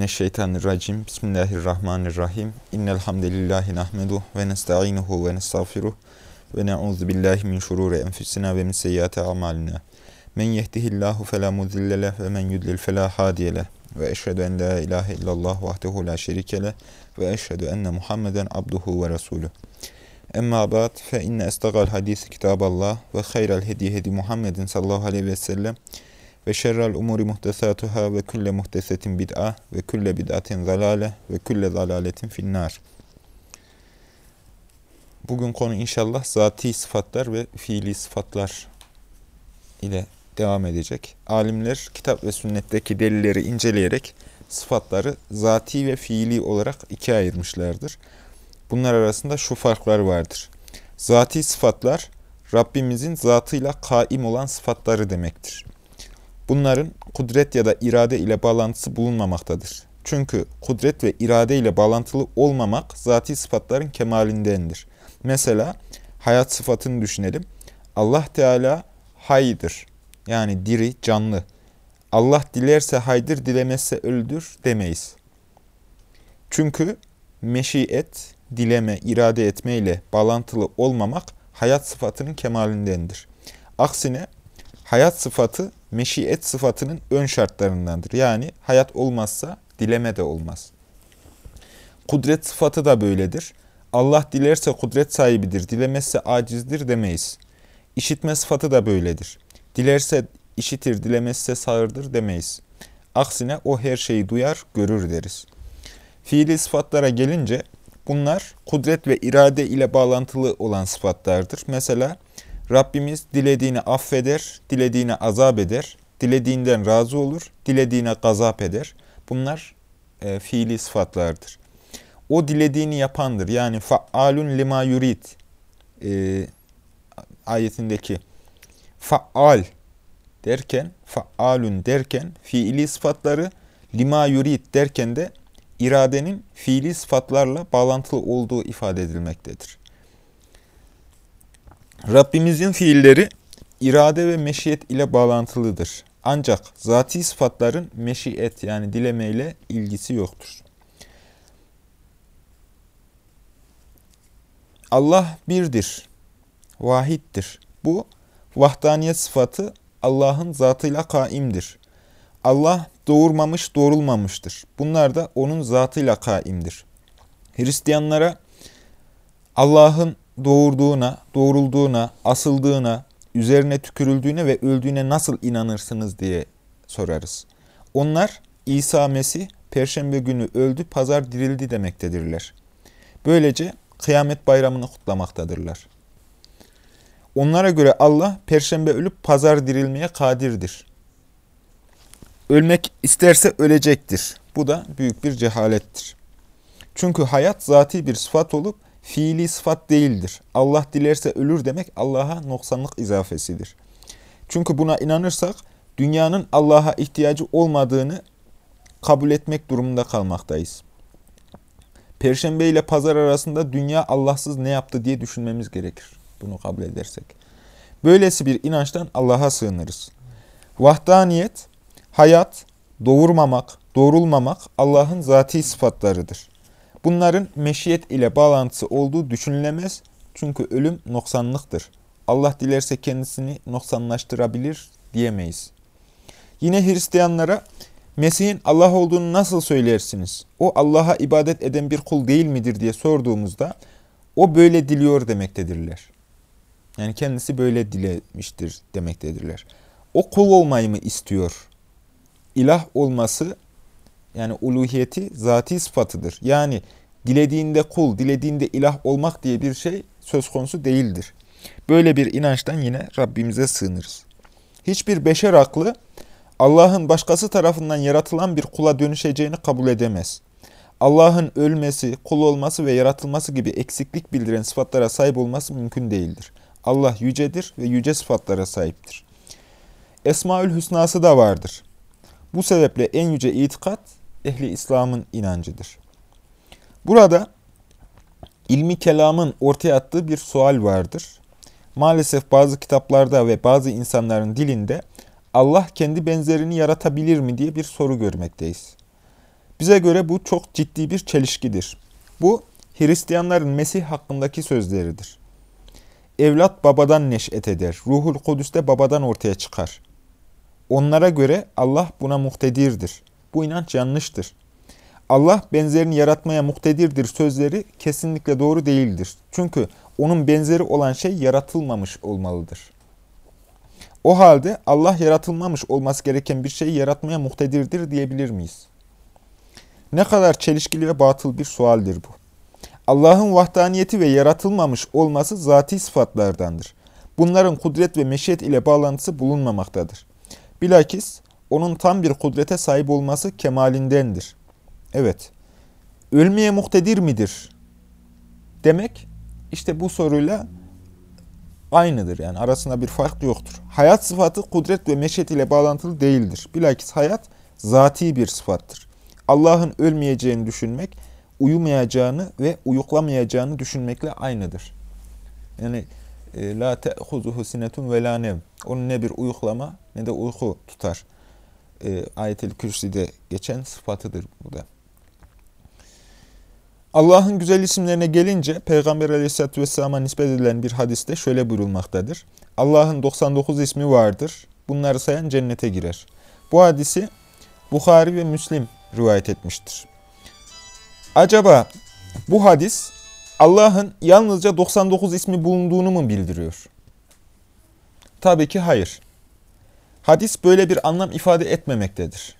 Mineşşeytanirracim. Bismillahirrahmanirrahim. İnnel hamdelellahi nahmedu ve nestainuhu ve nestağfiruh ve na'udzu billahi min şururi enfusina ve min seyyiati amalina. Men yehdihillahu fela mudille leh ve men yudlil fela hadiye. Ve eşhedü en la ilahe illallah vahdehu la şerike ve eşhedü enne Muhammeden abduhu ve resuluh. Emma ba'd fe inne estagal hadisi kitaballah ve hayral hedi hedi Muhammedin sallallahu aleyhi ve sellem ve şerrel umuri muhtesatuhâ ve külle muhtesetin bid'a ve külle bid'atin zalale ve külle zalaletin finnar. Bugün konu inşallah zati sıfatlar ve fiili sıfatlar ile devam edecek. Alimler kitap ve sünnetteki delilleri inceleyerek sıfatları zati ve fiili olarak ikiye ayırmışlardır. Bunlar arasında şu farklar vardır. Zati sıfatlar Rabbimizin zatıyla kaim olan sıfatları demektir. Bunların kudret ya da irade ile bağlantısı bulunmamaktadır. Çünkü kudret ve irade ile bağlantılı olmamak zati sıfatların kemalindendir. Mesela hayat sıfatını düşünelim. Allah Teala haydır. Yani diri, canlı. Allah dilerse haydır, dilemezse öldür demeyiz. Çünkü meşiyet, dileme, irade etme ile bağlantılı olmamak hayat sıfatının kemalindendir. Aksine hayat sıfatı meşiyet sıfatının ön şartlarındandır. Yani hayat olmazsa dileme de olmaz. Kudret sıfatı da böyledir. Allah dilerse kudret sahibidir, dilemezse acizdir demeyiz. İşitme sıfatı da böyledir. Dilerse işitir, dilemezse sağırdır demeyiz. Aksine o her şeyi duyar, görür deriz. Fiili sıfatlara gelince bunlar kudret ve irade ile bağlantılı olan sıfatlardır. Mesela Rabbimiz dilediğini affeder, dilediğine azap eder, dilediğinden razı olur, dilediğine gazap eder. Bunlar e, fiili sıfatlardır. O dilediğini yapandır. Yani fa'alun lima yurid e, ayetindeki faal derken, fa'alun derken fiili sıfatları lima yurid derken de iradenin fiili sıfatlarla bağlantılı olduğu ifade edilmektedir. Rabbimizin fiilleri irade ve meşiyet ile bağlantılıdır. Ancak zati sıfatların meşiyet yani dilemeyle ilgisi yoktur. Allah birdir, vahittir. Bu vahdaniyet sıfatı Allah'ın zatıyla kaimdir. Allah doğurmamış, doğrulmamıştır. Bunlar da onun zatıyla kaimdir. Hristiyanlara Allah'ın doğurduğuna, doğrulduğuna, asıldığına, üzerine tükürüldüğüne ve öldüğüne nasıl inanırsınız diye sorarız. Onlar İsa Mesih Perşembe günü öldü, pazar dirildi demektedirler. Böylece kıyamet bayramını kutlamaktadırlar. Onlara göre Allah Perşembe ölüp pazar dirilmeye kadirdir. Ölmek isterse ölecektir. Bu da büyük bir cehalettir. Çünkü hayat zati bir sıfat olup fiili sıfat değildir. Allah dilerse ölür demek Allah'a noksanlık izafesidir. Çünkü buna inanırsak dünyanın Allah'a ihtiyacı olmadığını kabul etmek durumunda kalmaktayız. Perşembe ile pazar arasında dünya Allahsız ne yaptı diye düşünmemiz gerekir. Bunu kabul edersek. Böylesi bir inançtan Allah'a sığınırız. Vahdaniyet, hayat, doğurmamak, doğrulmamak Allah'ın zati sıfatlarıdır. Bunların meşiyet ile bağlantısı olduğu düşünülemez çünkü ölüm noksanlıktır. Allah dilerse kendisini noksanlaştırabilir diyemeyiz. Yine Hristiyanlara Mesih'in Allah olduğunu nasıl söylersiniz? O Allah'a ibadet eden bir kul değil midir diye sorduğumuzda o böyle diliyor demektedirler. Yani kendisi böyle dilemiştir demektedirler. O kul olmayı mı istiyor? İlah olması yani uluhiyeti zati sıfatıdır. Yani dilediğinde kul, dilediğinde ilah olmak diye bir şey söz konusu değildir. Böyle bir inançtan yine Rabbimize sığınırız. Hiçbir beşer aklı Allah'ın başkası tarafından yaratılan bir kula dönüşeceğini kabul edemez. Allah'ın ölmesi, kul olması ve yaratılması gibi eksiklik bildiren sıfatlara sahip olması mümkün değildir. Allah yücedir ve yüce sıfatlara sahiptir. Esmaül Hüsna'sı da vardır. Bu sebeple en yüce itikat ehli İslam'ın inancıdır. Burada ilmi kelamın ortaya attığı bir sual vardır. Maalesef bazı kitaplarda ve bazı insanların dilinde Allah kendi benzerini yaratabilir mi diye bir soru görmekteyiz. Bize göre bu çok ciddi bir çelişkidir. Bu Hristiyanların Mesih hakkındaki sözleridir. Evlat babadan neş'et eder. Ruhul Kudüs de babadan ortaya çıkar. Onlara göre Allah buna muhtedirdir. Bu inanç yanlıştır. Allah benzerini yaratmaya muhtedirdir sözleri kesinlikle doğru değildir. Çünkü onun benzeri olan şey yaratılmamış olmalıdır. O halde Allah yaratılmamış olması gereken bir şeyi yaratmaya muhtedirdir diyebilir miyiz? Ne kadar çelişkili ve batıl bir sualdir bu. Allah'ın vahdaniyeti ve yaratılmamış olması zati sıfatlardandır. Bunların kudret ve meşiyet ile bağlantısı bulunmamaktadır. Bilakis onun tam bir kudrete sahip olması kemalindendir. Evet, ölmeye muhtedir midir? Demek işte bu soruyla aynıdır. Yani arasında bir fark yoktur. Hayat sıfatı kudret ve meşiyet ile bağlantılı değildir. Bilakis hayat zati bir sıfattır. Allah'ın ölmeyeceğini düşünmek, uyumayacağını ve uyuklamayacağını düşünmekle aynıdır. Yani e, la te'huzuhu sinetun ve la nev. Onun ne bir uyuklama ne de uyku tutar. E, Ayet-el Kürsi'de geçen sıfatıdır bu da. Allah'ın güzel isimlerine gelince Peygamber aleyhissalatü vesselam'a nispet edilen bir hadiste şöyle buyurulmaktadır. Allah'ın 99 ismi vardır. Bunları sayan cennete girer. Bu hadisi Bukhari ve Müslim rivayet etmiştir. Acaba bu hadis Allah'ın yalnızca 99 ismi bulunduğunu mu bildiriyor? Tabii ki hayır. Hadis böyle bir anlam ifade etmemektedir.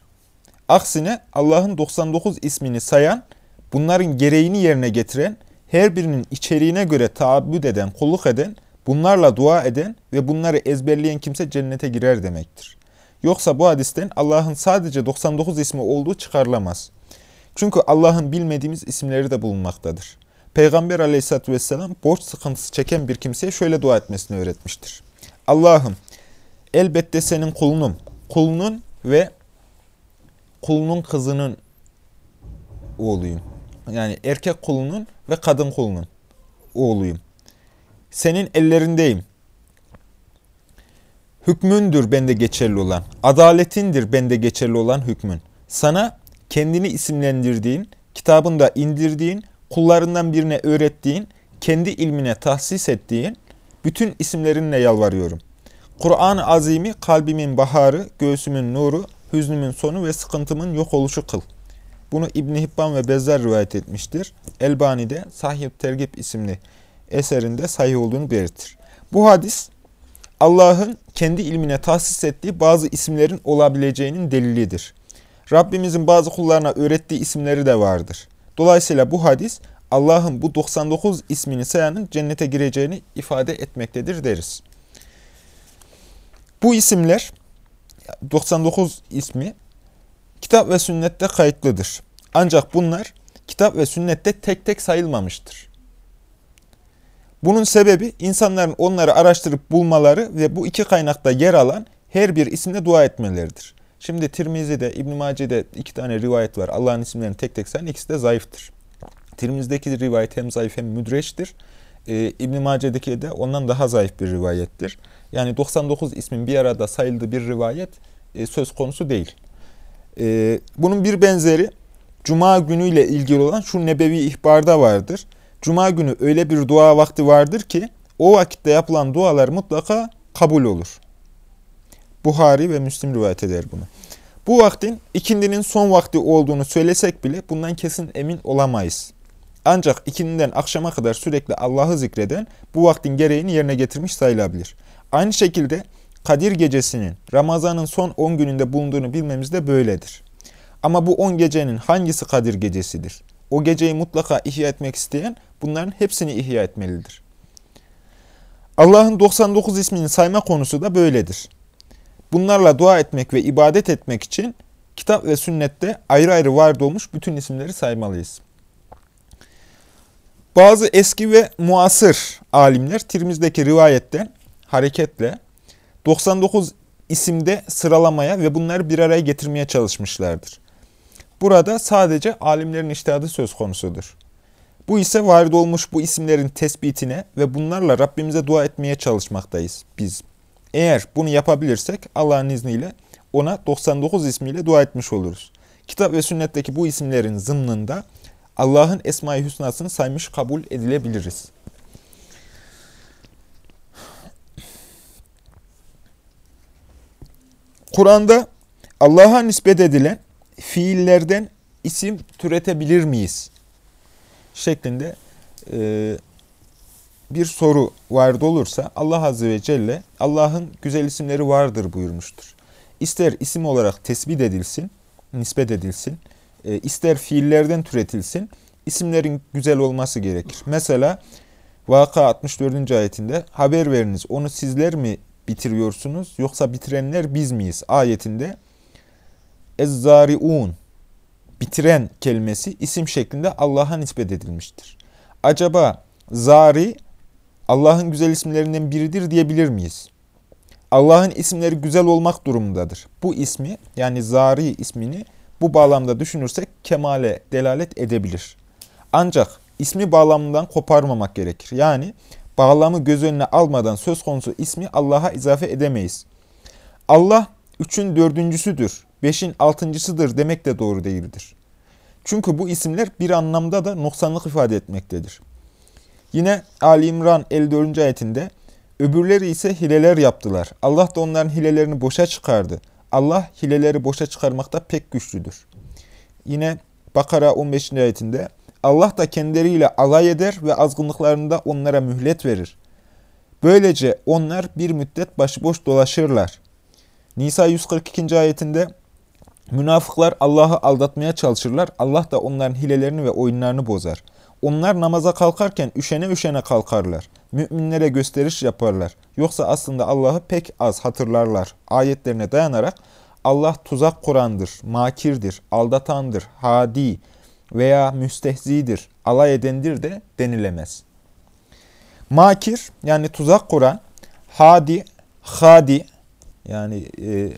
Aksine Allah'ın 99 ismini sayan, bunların gereğini yerine getiren, her birinin içeriğine göre taabbüd eden, kulluk eden, bunlarla dua eden ve bunları ezberleyen kimse cennete girer demektir. Yoksa bu hadisten Allah'ın sadece 99 ismi olduğu çıkarılamaz. Çünkü Allah'ın bilmediğimiz isimleri de bulunmaktadır. Peygamber aleyhissalatü vesselam borç sıkıntısı çeken bir kimseye şöyle dua etmesini öğretmiştir. Allah'ım elbette senin kulunum, kulunun ve kulunun kızının oğluyum. Yani erkek kulunun ve kadın kulunun oğluyum. Senin ellerindeyim. Hükmündür bende geçerli olan, adaletindir bende geçerli olan hükmün. Sana kendini isimlendirdiğin, kitabında indirdiğin, kullarından birine öğrettiğin, kendi ilmine tahsis ettiğin bütün isimlerinle yalvarıyorum. Kur'an-ı Azim'i kalbimin baharı, göğsümün nuru, hüznümün sonu ve sıkıntımın yok oluşu kıl. Bunu İbn Hibban ve Bezzar rivayet etmiştir. Elbani'de Sahih Tergib isimli eserinde sahih olduğunu belirtir. Bu hadis Allah'ın kendi ilmine tahsis ettiği bazı isimlerin olabileceğinin delilidir. Rabbimizin bazı kullarına öğrettiği isimleri de vardır. Dolayısıyla bu hadis Allah'ın bu 99 ismini sayanın cennete gireceğini ifade etmektedir deriz. Bu isimler 99 ismi kitap ve sünnette kayıtlıdır. Ancak bunlar kitap ve sünnette tek tek sayılmamıştır. Bunun sebebi insanların onları araştırıp bulmaları ve bu iki kaynakta yer alan her bir isimle dua etmeleridir. Şimdi Tirmizi'de, İbn-i Mace'de iki tane rivayet var. Allah'ın isimlerini tek tek sayan ikisi de zayıftır. Tirmizi'deki rivayet hem zayıf hem müdreçtir. Ee, İbn-i Mace'deki de ondan daha zayıf bir rivayettir. Yani 99 ismin bir arada sayıldığı bir rivayet e, söz konusu değil. E, bunun bir benzeri Cuma günüyle ilgili olan şu nebevi ihbarda vardır. Cuma günü öyle bir dua vakti vardır ki o vakitte yapılan dualar mutlaka kabul olur. Buhari ve Müslim rivayet eder bunu. Bu vaktin ikindinin son vakti olduğunu söylesek bile bundan kesin emin olamayız. Ancak ikindinden akşama kadar sürekli Allah'ı zikreden bu vaktin gereğini yerine getirmiş sayılabilir. Aynı şekilde Kadir gecesinin Ramazan'ın son 10 gününde bulunduğunu bilmemiz de böyledir. Ama bu 10 gecenin hangisi Kadir gecesidir? O geceyi mutlaka ihya etmek isteyen bunların hepsini ihya etmelidir. Allah'ın 99 ismini sayma konusu da böyledir. Bunlarla dua etmek ve ibadet etmek için kitap ve sünnette ayrı ayrı var olmuş bütün isimleri saymalıyız. Bazı eski ve muasır alimler Tirmiz'deki rivayetten hareketle 99 isimde sıralamaya ve bunları bir araya getirmeye çalışmışlardır. Burada sadece alimlerin iştihadı söz konusudur. Bu ise varid olmuş bu isimlerin tespitine ve bunlarla Rabbimize dua etmeye çalışmaktayız biz. Eğer bunu yapabilirsek Allah'ın izniyle ona 99 ismiyle dua etmiş oluruz. kitap ve sünnetteki bu isimlerin zımnında Allah'ın Esma-i Hüsna'sını saymış kabul edilebiliriz. Kur'an'da Allah'a nispet edilen fiillerden isim türetebilir miyiz? Şeklinde e, bir soru vardı olursa Allah Azze ve Celle Allah'ın güzel isimleri vardır buyurmuştur. İster isim olarak tespit edilsin, nispet edilsin, e, ister fiillerden türetilsin, isimlerin güzel olması gerekir. Mesela Vaka 64. ayetinde haber veriniz onu sizler mi bitiriyorsunuz yoksa bitirenler biz miyiz? Ayetinde Ezzariun bitiren kelimesi isim şeklinde Allah'a nispet edilmiştir. Acaba zari Allah'ın güzel isimlerinden biridir diyebilir miyiz? Allah'ın isimleri güzel olmak durumundadır. Bu ismi yani zari ismini bu bağlamda düşünürsek kemale delalet edebilir. Ancak ismi bağlamından koparmamak gerekir. Yani bağlamı göz önüne almadan söz konusu ismi Allah'a izafe edemeyiz. Allah üçün dördüncüsüdür, beşin altıncısıdır demek de doğru değildir. Çünkü bu isimler bir anlamda da noksanlık ifade etmektedir. Yine Ali İmran 54. ayetinde öbürleri ise hileler yaptılar. Allah da onların hilelerini boşa çıkardı. Allah hileleri boşa çıkarmakta pek güçlüdür. Yine Bakara 15. ayetinde Allah da kendileriyle alay eder ve azgınlıklarında onlara mühlet verir. Böylece onlar bir müddet başıboş dolaşırlar. Nisa 142. ayetinde münafıklar Allah'ı aldatmaya çalışırlar. Allah da onların hilelerini ve oyunlarını bozar. Onlar namaza kalkarken üşene üşene kalkarlar. Müminlere gösteriş yaparlar. Yoksa aslında Allah'ı pek az hatırlarlar. Ayetlerine dayanarak Allah tuzak kurandır, makirdir, aldatandır, hadi veya müstehzidir, alay edendir de denilemez. Makir yani tuzak kuran, hadi, hadi yani e,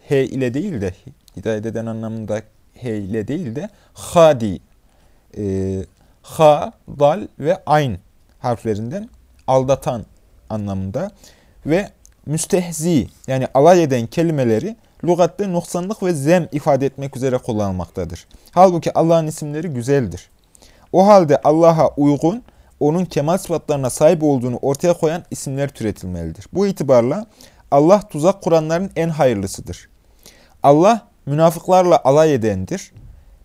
he ile değil de hidayet eden anlamında he ile değil de hadi e, ha, dal ve ayn harflerinden aldatan anlamında ve müstehzi yani alay eden kelimeleri lügatte noksanlık ve zem ifade etmek üzere kullanılmaktadır. Halbuki Allah'ın isimleri güzeldir. O halde Allah'a uygun, onun kemal sıfatlarına sahip olduğunu ortaya koyan isimler türetilmelidir. Bu itibarla Allah tuzak kuranların en hayırlısıdır. Allah münafıklarla alay edendir.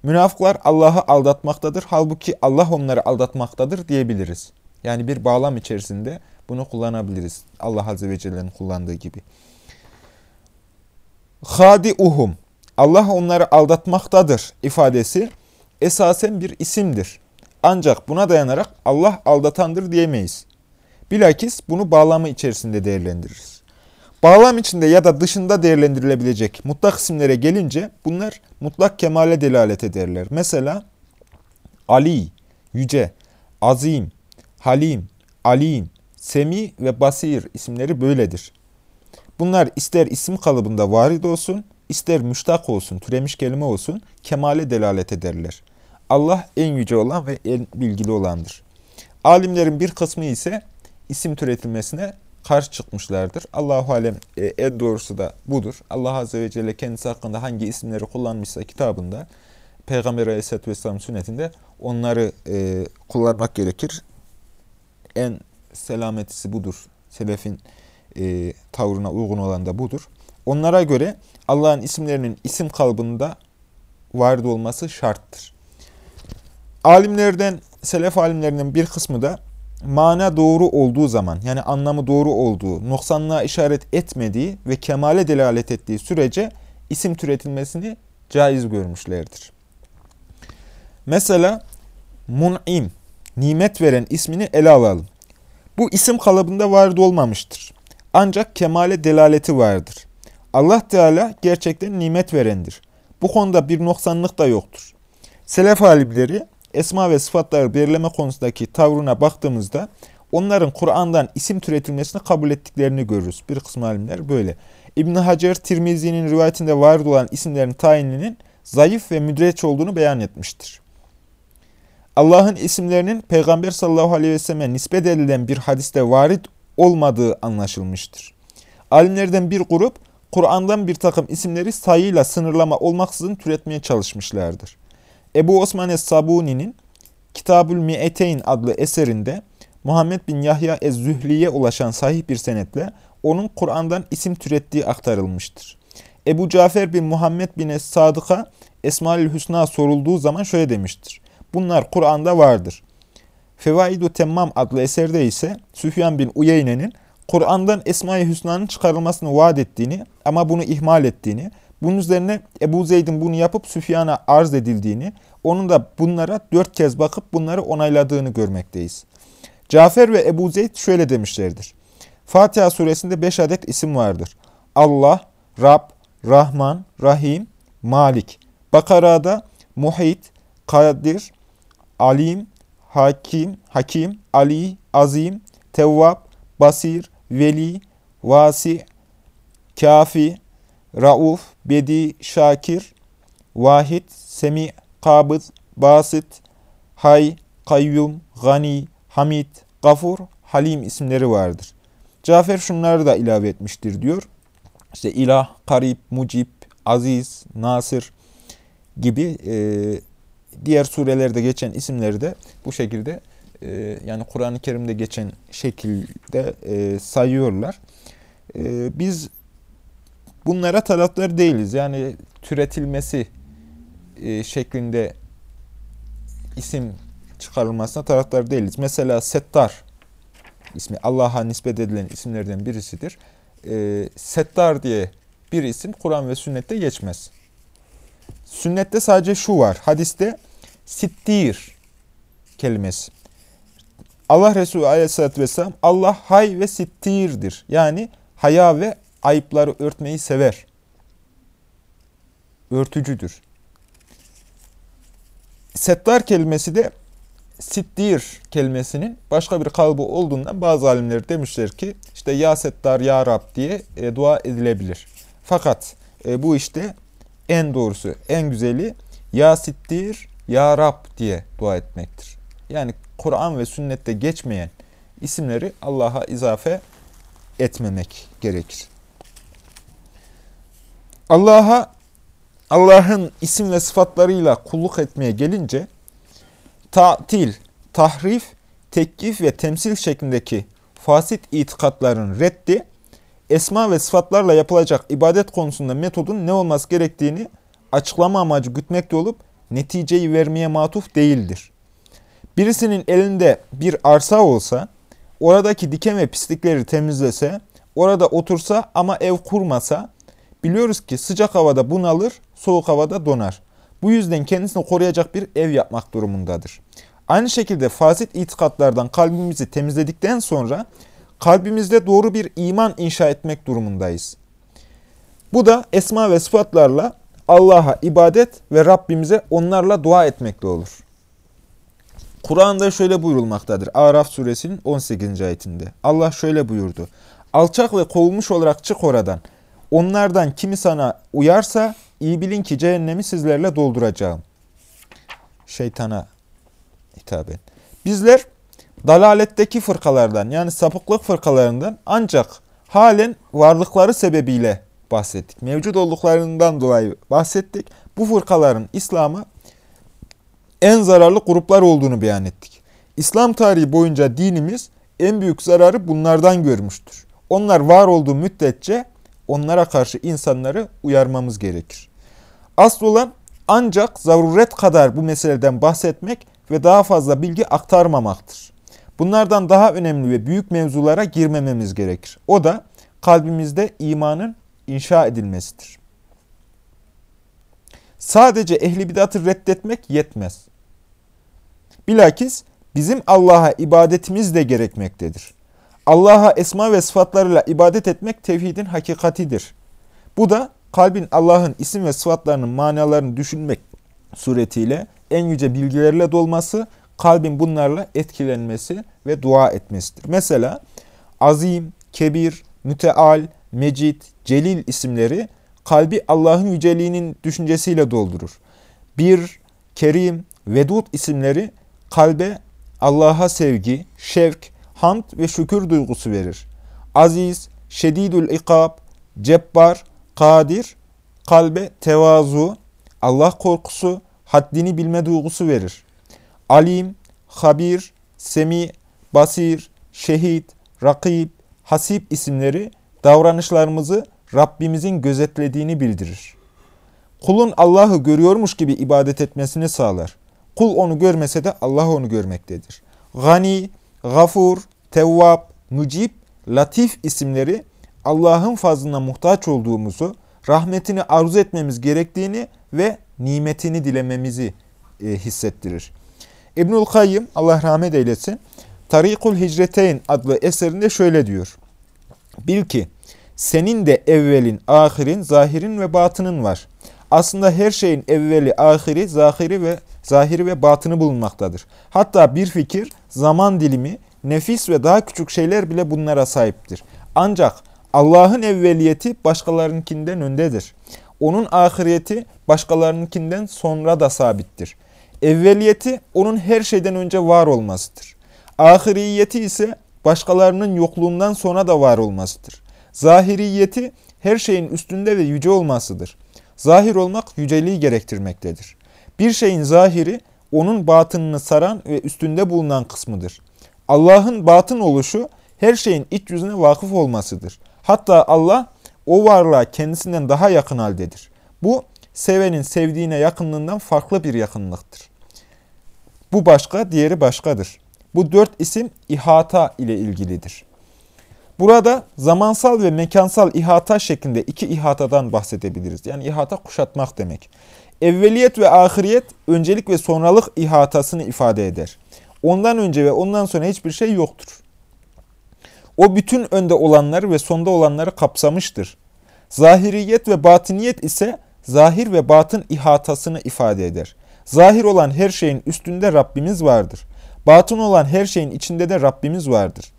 Münafıklar Allah'ı aldatmaktadır. Halbuki Allah onları aldatmaktadır diyebiliriz. Yani bir bağlam içerisinde bunu kullanabiliriz. Allah Azze ve Celle'nin kullandığı gibi. Hadi'uhum. Allah onları aldatmaktadır ifadesi esasen bir isimdir. Ancak buna dayanarak Allah aldatandır diyemeyiz. Bilakis bunu bağlamı içerisinde değerlendiririz. Bağlam içinde ya da dışında değerlendirilebilecek mutlak isimlere gelince bunlar mutlak kemale delalet ederler. Mesela Ali, yüce, azim, halim, alim, semi ve basir isimleri böyledir. Bunlar ister isim kalıbında varid olsun, ister müştak olsun, türemiş kelime olsun, kemale delalet ederler. Allah en yüce olan ve en bilgili olandır. Alimlerin bir kısmı ise isim türetilmesine karşı çıkmışlardır. Allahu alem e, en doğrusu da budur. Allah azze ve celle kendisi hakkında hangi isimleri kullanmışsa kitabında, Peygamber aleyhisselatü vesselam sünnetinde onları e, kullanmak gerekir. En selametisi budur. Selefin e, tavrına uygun olan da budur. Onlara göre Allah'ın isimlerinin isim kalıbında vardı olması şarttır. Alimlerden, selef alimlerinden bir kısmı da mana doğru olduğu zaman, yani anlamı doğru olduğu, noksanlığa işaret etmediği ve kemale delalet ettiği sürece isim türetilmesini caiz görmüşlerdir. Mesela mun'im, nimet veren ismini ele alalım. Bu isim kalıbında vardı olmamıştır. Ancak kemale delaleti vardır. Allah Teala gerçekten nimet verendir. Bu konuda bir noksanlık da yoktur. Selef alimleri esma ve sıfatları belirleme konusundaki tavrına baktığımızda onların Kur'an'dan isim türetilmesini kabul ettiklerini görürüz. Bir kısım alimler böyle. İbn Hacer Tirmizi'nin rivayetinde var olan isimlerin tayininin zayıf ve müdreç olduğunu beyan etmiştir. Allah'ın isimlerinin Peygamber sallallahu aleyhi ve selleme nispet edilen bir hadiste varit olmadığı anlaşılmıştır. Alimlerden bir grup Kur'an'dan bir takım isimleri sayıyla sınırlama olmaksızın türetmeye çalışmışlardır. Ebu Osman Es-Sabuni'nin Kitabül Mi'eteyn adlı eserinde Muhammed bin Yahya Ez-Zühli'ye ulaşan sahih bir senetle onun Kur'an'dan isim türettiği aktarılmıştır. Ebu Cafer bin Muhammed bin Es-Sadık'a Esmaül Hüsna sorulduğu zaman şöyle demiştir. Bunlar Kur'an'da vardır. Fevaidu Temmam adlı eserde ise Süfyan bin Uyeyne'nin Kur'an'dan Esma-i Hüsna'nın çıkarılmasını vaat ettiğini ama bunu ihmal ettiğini, bunun üzerine Ebu Zeyd'in bunu yapıp Süfyan'a arz edildiğini, onun da bunlara dört kez bakıp bunları onayladığını görmekteyiz. Cafer ve Ebu Zeyd şöyle demişlerdir. Fatiha suresinde beş adet isim vardır. Allah, Rab, Rahman, Rahim, Malik. Bakara'da Muhit, Kadir, Alim, Hakim, Hakim, Ali, Azim, Tevvab, Basir, Veli, Vasi, Kafi, Rauf, Bedi, Şakir, Vahid, Semi, Kabız, Basit, Hay, Kayyum, Gani, Hamid, Gafur, Halim isimleri vardır. Cafer şunları da ilave etmiştir diyor. İşte ilah, karib, mucib, aziz, nasır gibi e, diğer surelerde geçen isimleri de bu şekilde e, yani Kur'an-ı Kerim'de geçen şekilde e, sayıyorlar. E, biz bunlara taraftar değiliz. Yani türetilmesi şeklinde isim çıkarılmasına taraftar değiliz. Mesela Settar ismi Allah'a nispet edilen isimlerden birisidir. Settar diye bir isim Kur'an ve sünnette geçmez. Sünnette sadece şu var. Hadiste sittir kelimesi. Allah Resulü aleyhissalatü vesselam Allah hay ve sittirdir. Yani haya ve ayıpları örtmeyi sever. Örtücüdür. Settar kelimesi de sittir kelimesinin başka bir kalıbı olduğundan bazı alimler demişler ki işte ya settar ya Rab diye e, dua edilebilir. Fakat e, bu işte en doğrusu, en güzeli ya sittir ya Rab diye dua etmektir. Yani Kur'an ve sünnette geçmeyen isimleri Allah'a izafe etmemek gerekir. Allah'a Allah'ın isim ve sıfatlarıyla kulluk etmeye gelince tatil, tahrif, tekkif ve temsil şeklindeki fasit itikatların reddi, esma ve sıfatlarla yapılacak ibadet konusunda metodun ne olması gerektiğini açıklama amacı gütmekte olup neticeyi vermeye matuf değildir. Birisinin elinde bir arsa olsa, oradaki diken ve pislikleri temizlese, orada otursa ama ev kurmasa, biliyoruz ki sıcak havada bunalır, soğuk havada donar. Bu yüzden kendisini koruyacak bir ev yapmak durumundadır. Aynı şekilde fasit itikatlardan kalbimizi temizledikten sonra kalbimizde doğru bir iman inşa etmek durumundayız. Bu da esma ve sıfatlarla Allah'a ibadet ve Rabbimize onlarla dua etmekle olur. Kur'an'da şöyle buyurulmaktadır. Araf suresinin 18. ayetinde. Allah şöyle buyurdu. Alçak ve kovulmuş olarak çık oradan. Onlardan kimi sana uyarsa iyi bilin ki cehennemi sizlerle dolduracağım. Şeytana hitaben. Bizler dalaletteki fırkalardan yani sapıklık fırkalarından ancak halen varlıkları sebebiyle bahsettik. Mevcut olduklarından dolayı bahsettik. Bu fırkaların İslam'a en zararlı gruplar olduğunu beyan ettik. İslam tarihi boyunca dinimiz en büyük zararı bunlardan görmüştür. Onlar var olduğu müddetçe onlara karşı insanları uyarmamız gerekir. Asıl olan ancak zaruret kadar bu meseleden bahsetmek ve daha fazla bilgi aktarmamaktır. Bunlardan daha önemli ve büyük mevzulara girmememiz gerekir. O da kalbimizde imanın inşa edilmesidir. Sadece ehli bidatı reddetmek yetmez. Bilakis bizim Allah'a ibadetimiz de gerekmektedir. Allah'a esma ve sıfatlarıyla ibadet etmek tevhidin hakikatidir. Bu da kalbin Allah'ın isim ve sıfatlarının manalarını düşünmek suretiyle en yüce bilgilerle dolması, kalbin bunlarla etkilenmesi ve dua etmesidir. Mesela azim, kebir, müteal, mecid, celil isimleri kalbi Allah'ın yüceliğinin düşüncesiyle doldurur. Bir, kerim, vedud isimleri kalbe Allah'a sevgi, şevk, hamd ve şükür duygusu verir. Aziz, şedidül ikab, cebbar, kadir, kalbe tevazu, Allah korkusu, haddini bilme duygusu verir. Alim, habir, semi, basir, şehit, rakib, hasip isimleri davranışlarımızı Rabbimizin gözetlediğini bildirir. Kulun Allah'ı görüyormuş gibi ibadet etmesini sağlar. Kul onu görmese de Allah onu görmektedir. Gani, Gafur, Tevvab, Mücib, Latif isimleri Allah'ın fazlına muhtaç olduğumuzu, rahmetini arzu etmemiz gerektiğini ve nimetini dilememizi e, hissettirir. İbnül Kayyım, Allah rahmet eylesin, Tarikul Hicreteyn adlı eserinde şöyle diyor. Bil ki, senin de evvelin, ahirin, zahirin ve batının var. Aslında her şeyin evveli, ahiri, zahiri ve zahiri ve batını bulunmaktadır. Hatta bir fikir, zaman dilimi, nefis ve daha küçük şeyler bile bunlara sahiptir. Ancak Allah'ın evveliyeti başkalarınkinden öndedir. Onun ahiriyeti başkalarınkinden sonra da sabittir. Evveliyeti onun her şeyden önce var olmasıdır. Ahiriyeti ise başkalarının yokluğundan sonra da var olmasıdır. Zahiriyeti her şeyin üstünde ve yüce olmasıdır. Zahir olmak yüceliği gerektirmektedir. Bir şeyin zahiri onun batınını saran ve üstünde bulunan kısmıdır. Allah'ın batın oluşu her şeyin iç yüzüne vakıf olmasıdır. Hatta Allah o varlığa kendisinden daha yakın haldedir. Bu sevenin sevdiğine yakınlığından farklı bir yakınlıktır. Bu başka, diğeri başkadır. Bu dört isim ihata ile ilgilidir. Burada zamansal ve mekansal ihata şeklinde iki ihatadan bahsedebiliriz. Yani ihata kuşatmak demek. Evveliyet ve ahiriyet öncelik ve sonralık ihatasını ifade eder. Ondan önce ve ondan sonra hiçbir şey yoktur. O bütün önde olanları ve sonda olanları kapsamıştır. Zahiriyet ve batiniyet ise zahir ve batın ihatasını ifade eder. Zahir olan her şeyin üstünde Rabbimiz vardır. Batın olan her şeyin içinde de Rabbimiz vardır.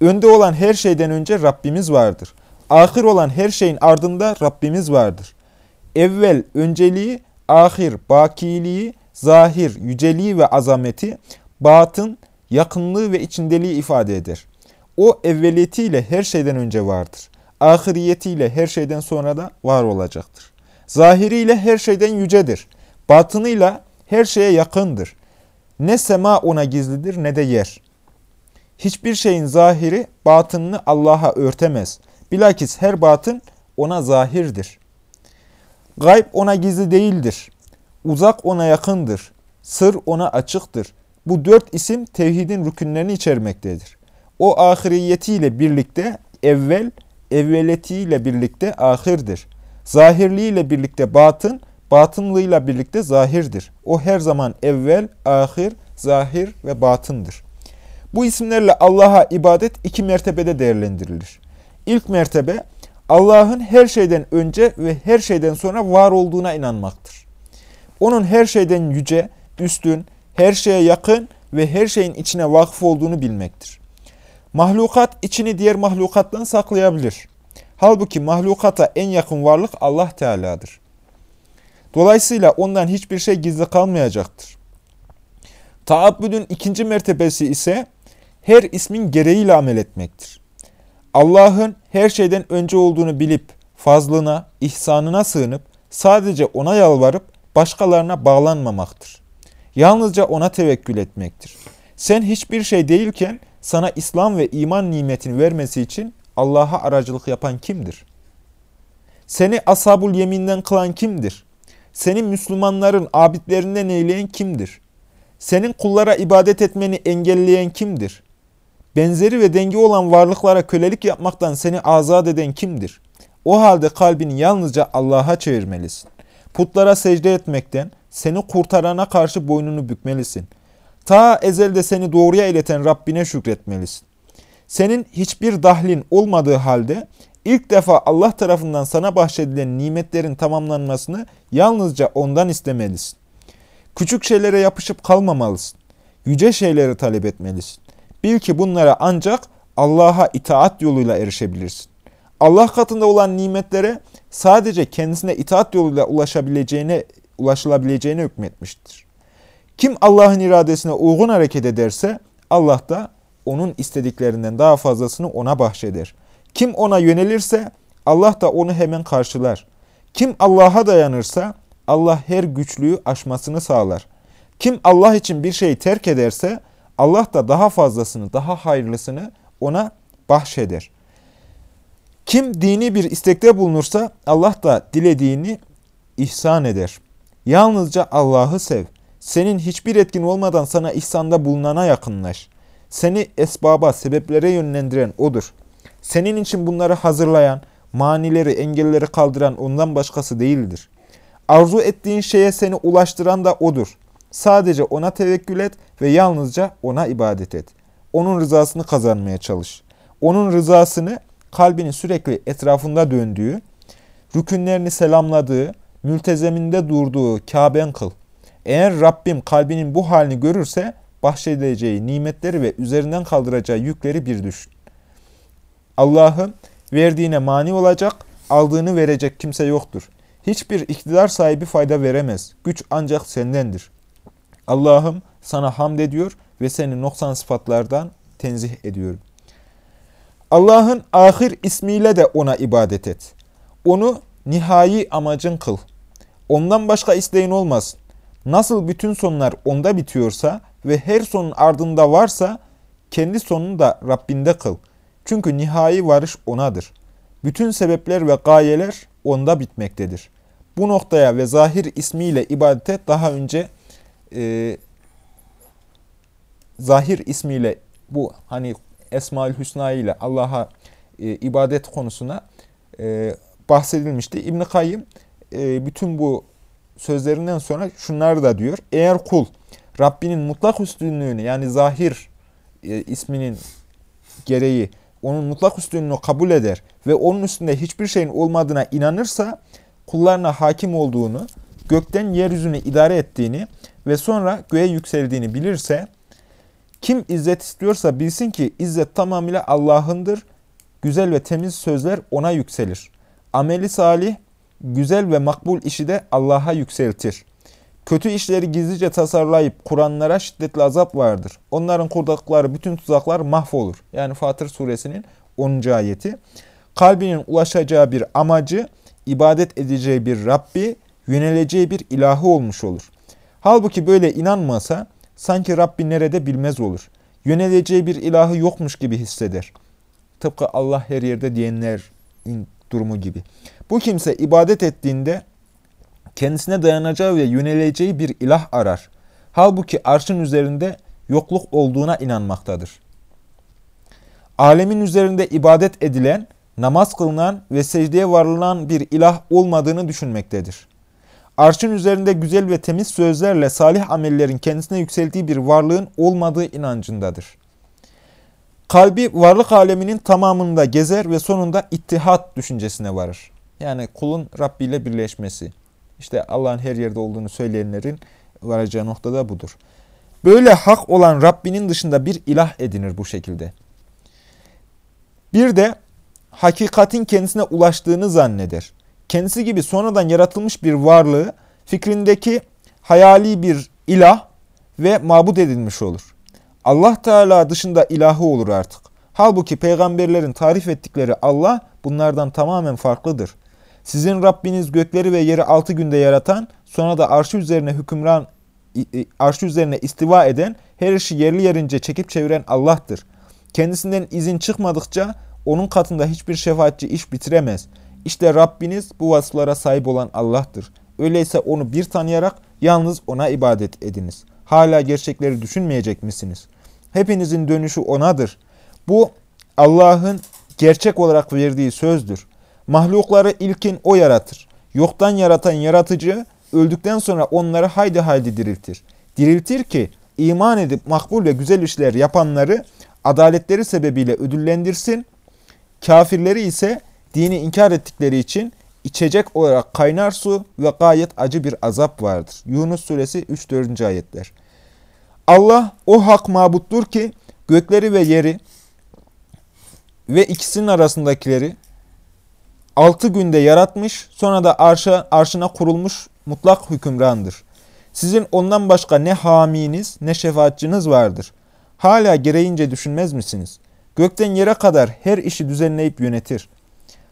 Önde olan her şeyden önce Rabbimiz vardır. Ahir olan her şeyin ardında Rabbimiz vardır. Evvel önceliği, ahir bakiliği, zahir yüceliği ve azameti, batın yakınlığı ve içindeliği ifade eder. O evveliyetiyle her şeyden önce vardır. Ahiriyetiyle her şeyden sonra da var olacaktır. Zahiriyle her şeyden yücedir. Batınıyla her şeye yakındır. Ne sema ona gizlidir ne de yer. Hiçbir şeyin zahiri batınını Allah'a örtemez. Bilakis her batın ona zahirdir. Gayb ona gizli değildir. Uzak ona yakındır. Sır ona açıktır. Bu dört isim tevhidin rükünlerini içermektedir. O ahiriyetiyle birlikte evvel, evveletiyle birlikte ahirdir. Zahirliğiyle birlikte batın, batınlığıyla birlikte zahirdir. O her zaman evvel, ahir, zahir ve batındır. Bu isimlerle Allah'a ibadet iki mertebede değerlendirilir. İlk mertebe Allah'ın her şeyden önce ve her şeyden sonra var olduğuna inanmaktır. Onun her şeyden yüce, üstün, her şeye yakın ve her şeyin içine vakıf olduğunu bilmektir. Mahlukat içini diğer mahlukattan saklayabilir. Halbuki mahlukata en yakın varlık Allah Teala'dır. Dolayısıyla ondan hiçbir şey gizli kalmayacaktır. Taabbüdün ikinci mertebesi ise her ismin gereğiyle amel etmektir. Allah'ın her şeyden önce olduğunu bilip fazlına, ihsanına sığınıp sadece ona yalvarıp başkalarına bağlanmamaktır. Yalnızca ona tevekkül etmektir. Sen hiçbir şey değilken sana İslam ve iman nimetini vermesi için Allah'a aracılık yapan kimdir? Seni ashabul yeminden kılan kimdir? Seni Müslümanların abidlerinden eyleyen kimdir? Senin kullara ibadet etmeni engelleyen kimdir? Benzeri ve dengi olan varlıklara kölelik yapmaktan seni azat eden kimdir? O halde kalbini yalnızca Allah'a çevirmelisin. Putlara secde etmekten, seni kurtarana karşı boynunu bükmelisin. Ta ezelde seni doğruya ileten Rabbine şükretmelisin. Senin hiçbir dahlin olmadığı halde ilk defa Allah tarafından sana bahşedilen nimetlerin tamamlanmasını yalnızca ondan istemelisin. Küçük şeylere yapışıp kalmamalısın. Yüce şeyleri talep etmelisin. Bil ki bunlara ancak Allah'a itaat yoluyla erişebilirsin. Allah katında olan nimetlere sadece kendisine itaat yoluyla ulaşabileceğine, ulaşılabileceğine hükmetmiştir. Kim Allah'ın iradesine uygun hareket ederse Allah da onun istediklerinden daha fazlasını ona bahşeder. Kim ona yönelirse Allah da onu hemen karşılar. Kim Allah'a dayanırsa Allah her güçlüğü aşmasını sağlar. Kim Allah için bir şeyi terk ederse Allah da daha fazlasını, daha hayırlısını ona bahşeder. Kim dini bir istekte bulunursa Allah da dilediğini ihsan eder. Yalnızca Allah'ı sev. Senin hiçbir etkin olmadan sana ihsanda bulunana yakınlaş. Seni esbaba, sebeplere yönlendiren O'dur. Senin için bunları hazırlayan, manileri, engelleri kaldıran ondan başkası değildir. Arzu ettiğin şeye seni ulaştıran da O'dur. Sadece O'na tevekkül et ve yalnızca O'na ibadet et. O'nun rızasını kazanmaya çalış. O'nun rızasını kalbinin sürekli etrafında döndüğü, rükünlerini selamladığı, mültezeminde durduğu Kabe'n kıl. Eğer Rabbim kalbinin bu halini görürse bahşedeceği nimetleri ve üzerinden kaldıracağı yükleri bir düşün. Allah'ın verdiğine mani olacak, aldığını verecek kimse yoktur. Hiçbir iktidar sahibi fayda veremez. Güç ancak sendendir. Allah'ım sana hamd ediyor ve seni noksan sıfatlardan tenzih ediyorum. Allah'ın ahir ismiyle de ona ibadet et. Onu nihai amacın kıl. Ondan başka isteğin olmaz. Nasıl bütün sonlar onda bitiyorsa ve her sonun ardında varsa kendi sonunu da Rabbinde kıl. Çünkü nihai varış onadır. Bütün sebepler ve gayeler onda bitmektedir. Bu noktaya ve zahir ismiyle ibadete daha önce e, zahir ismiyle bu hani Esmaül Hüsna ile Allah'a e, ibadet konusuna e, bahsedilmişti. İbn Kayyım e, bütün bu sözlerinden sonra şunları da diyor. Eğer kul Rabbinin mutlak üstünlüğünü yani zahir e, isminin gereği onun mutlak üstünlüğünü kabul eder ve onun üstünde hiçbir şeyin olmadığına inanırsa kullarına hakim olduğunu, gökten yeryüzünü idare ettiğini ve sonra göğe yükseldiğini bilirse kim izzet istiyorsa bilsin ki izzet tamamıyla Allah'ındır. Güzel ve temiz sözler ona yükselir. Ameli salih, güzel ve makbul işi de Allah'a yükseltir. Kötü işleri gizlice tasarlayıp kuranlara şiddetli azap vardır. Onların kurdukları bütün tuzaklar mahvolur. Yani Fatır suresinin 10. ayeti. Kalbinin ulaşacağı bir amacı, ibadet edeceği bir Rabbi, yöneleceği bir ilahı olmuş olur. Halbuki böyle inanmasa, sanki Rabbi nerede bilmez olur. Yöneleceği bir ilahı yokmuş gibi hisseder. Tıpkı Allah her yerde diyenlerin durumu gibi. Bu kimse ibadet ettiğinde kendisine dayanacağı ve yöneleceği bir ilah arar. Halbuki arşın üzerinde yokluk olduğuna inanmaktadır. Alemin üzerinde ibadet edilen, namaz kılınan ve secdeye varılan bir ilah olmadığını düşünmektedir. Arşın üzerinde güzel ve temiz sözlerle salih amellerin kendisine yükseldiği bir varlığın olmadığı inancındadır. Kalbi varlık aleminin tamamında gezer ve sonunda ittihat düşüncesine varır. Yani kulun Rabbi ile birleşmesi. İşte Allah'ın her yerde olduğunu söyleyenlerin varacağı noktada budur. Böyle hak olan Rabbinin dışında bir ilah edinir bu şekilde. Bir de hakikatin kendisine ulaştığını zanneder. Kendisi gibi sonradan yaratılmış bir varlığı fikrindeki hayali bir ilah ve mabut edilmiş olur. Allah Teala dışında ilahı olur artık. Halbuki peygamberlerin tarif ettikleri Allah bunlardan tamamen farklıdır. Sizin Rabbiniz gökleri ve yeri altı günde yaratan, sonra da arşı üzerine hükümran, arşı üzerine istiva eden, her işi yerli yerince çekip çeviren Allah'tır. Kendisinden izin çıkmadıkça onun katında hiçbir şefaatçi iş bitiremez. İşte Rabbiniz bu vasıflara sahip olan Allah'tır. Öyleyse onu bir tanıyarak yalnız ona ibadet ediniz. Hala gerçekleri düşünmeyecek misiniz? Hepinizin dönüşü onadır. Bu Allah'ın gerçek olarak verdiği sözdür. Mahlukları ilkin o yaratır. Yoktan yaratan yaratıcı öldükten sonra onları haydi haydi diriltir. Diriltir ki iman edip makbul ve güzel işler yapanları adaletleri sebebiyle ödüllendirsin. Kafirleri ise dini inkar ettikleri için içecek olarak kaynar su ve gayet acı bir azap vardır. Yunus suresi 3-4. ayetler. Allah o hak mabuttur ki gökleri ve yeri ve ikisinin arasındakileri altı günde yaratmış, sonra da arşa, arşına kurulmuş mutlak hükümrandır. Sizin ondan başka ne haminiz ne şefaatçiniz vardır. Hala gereğince düşünmez misiniz? Gökten yere kadar her işi düzenleyip yönetir.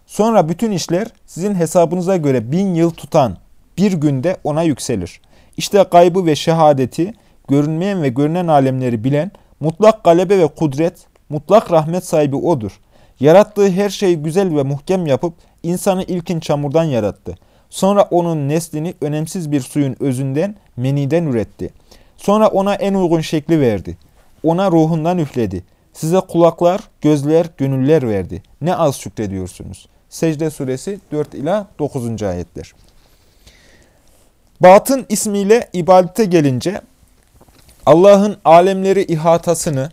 Sonra bütün işler sizin hesabınıza göre bin yıl tutan bir günde ona yükselir. İşte gaybı ve şehadeti, görünmeyen ve görünen alemleri bilen, mutlak galebe ve kudret, mutlak rahmet sahibi O'dur. Yarattığı her şeyi güzel ve muhkem yapıp insanı ilkin çamurdan yarattı. Sonra onun neslini önemsiz bir suyun özünden, meniden üretti. Sonra ona en uygun şekli verdi. Ona ruhundan üfledi. Size kulaklar, gözler, gönüller verdi. Ne az şükrediyorsunuz. Secde suresi 4 ila 9. ayetler. Batın ismiyle ibadete gelince Allah'ın alemleri ihatasını,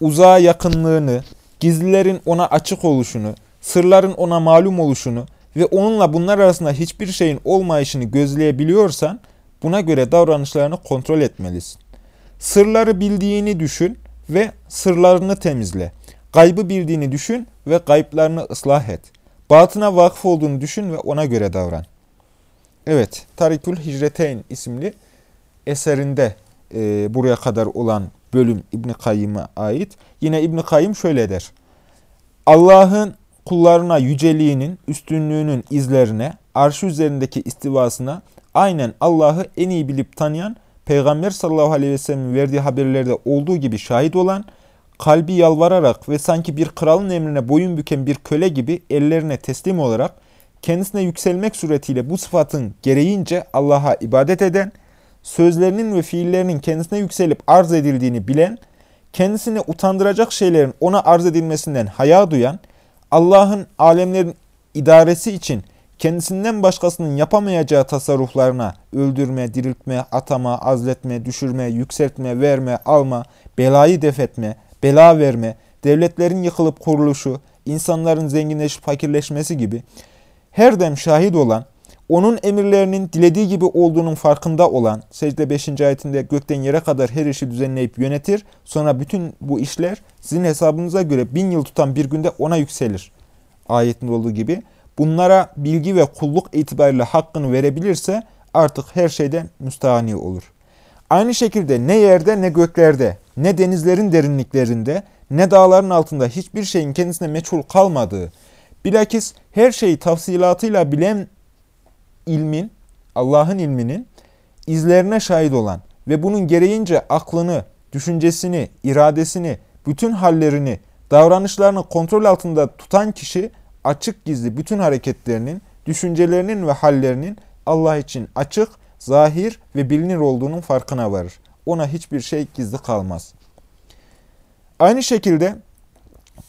uzağa yakınlığını, gizlilerin ona açık oluşunu, sırların ona malum oluşunu ve onunla bunlar arasında hiçbir şeyin olmayışını gözleyebiliyorsan buna göre davranışlarını kontrol etmelisin. Sırları bildiğini düşün ve sırlarını temizle. Gaybı bildiğini düşün ve gayıplarını ıslah et. Batına vakıf olduğunu düşün ve ona göre davran. Evet, Tarikül Hicreteyn isimli eserinde e, buraya kadar olan bölüm İbn Kayyım'a ait. Yine İbn Kayyım şöyle der. Allah'ın kullarına yüceliğinin, üstünlüğünün izlerine, arşı üzerindeki istivasına aynen Allah'ı en iyi bilip tanıyan, Peygamber sallallahu aleyhi ve sellem'in verdiği haberlerde olduğu gibi şahit olan, kalbi yalvararak ve sanki bir kralın emrine boyun büken bir köle gibi ellerine teslim olarak kendisine yükselmek suretiyle bu sıfatın gereğince Allah'a ibadet eden, sözlerinin ve fiillerinin kendisine yükselip arz edildiğini bilen, kendisini utandıracak şeylerin ona arz edilmesinden haya duyan, Allah'ın alemlerin idaresi için kendisinden başkasının yapamayacağı tasarruflarına öldürme, diriltme, atama, azletme, düşürme, yükseltme, verme, alma, belayı defetme, bela verme, devletlerin yıkılıp kuruluşu, insanların zenginleşip fakirleşmesi gibi her dem şahit olan, onun emirlerinin dilediği gibi olduğunun farkında olan, secde 5. ayetinde gökten yere kadar her işi düzenleyip yönetir, sonra bütün bu işler sizin hesabınıza göre bin yıl tutan bir günde ona yükselir. Ayetinde olduğu gibi, bunlara bilgi ve kulluk itibariyle hakkını verebilirse artık her şeyden müstahani olur. Aynı şekilde ne yerde ne göklerde, ne denizlerin derinliklerinde, ne dağların altında hiçbir şeyin kendisine meçhul kalmadığı, bilakis her şeyi tafsilatıyla bilen ilmin, Allah'ın ilminin izlerine şahit olan ve bunun gereğince aklını, düşüncesini, iradesini, bütün hallerini, davranışlarını kontrol altında tutan kişi açık gizli bütün hareketlerinin, düşüncelerinin ve hallerinin Allah için açık, zahir ve bilinir olduğunun farkına varır. Ona hiçbir şey gizli kalmaz. Aynı şekilde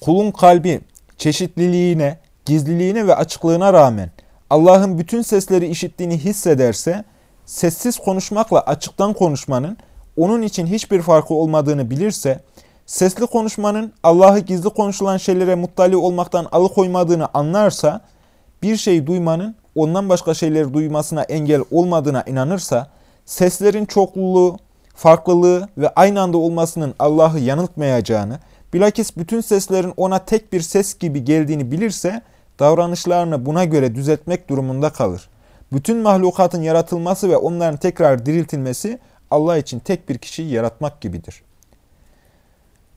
kulun kalbi çeşitliliğine, gizliliğine ve açıklığına rağmen Allah'ın bütün sesleri işittiğini hissederse, sessiz konuşmakla açıktan konuşmanın onun için hiçbir farkı olmadığını bilirse, sesli konuşmanın Allah'ı gizli konuşulan şeylere muttali olmaktan alıkoymadığını anlarsa, bir şey duymanın ondan başka şeyleri duymasına engel olmadığına inanırsa, seslerin çokluluğu, farklılığı ve aynı anda olmasının Allah'ı yanıltmayacağını, bilakis bütün seslerin ona tek bir ses gibi geldiğini bilirse, davranışlarını buna göre düzeltmek durumunda kalır. Bütün mahlukatın yaratılması ve onların tekrar diriltilmesi Allah için tek bir kişiyi yaratmak gibidir.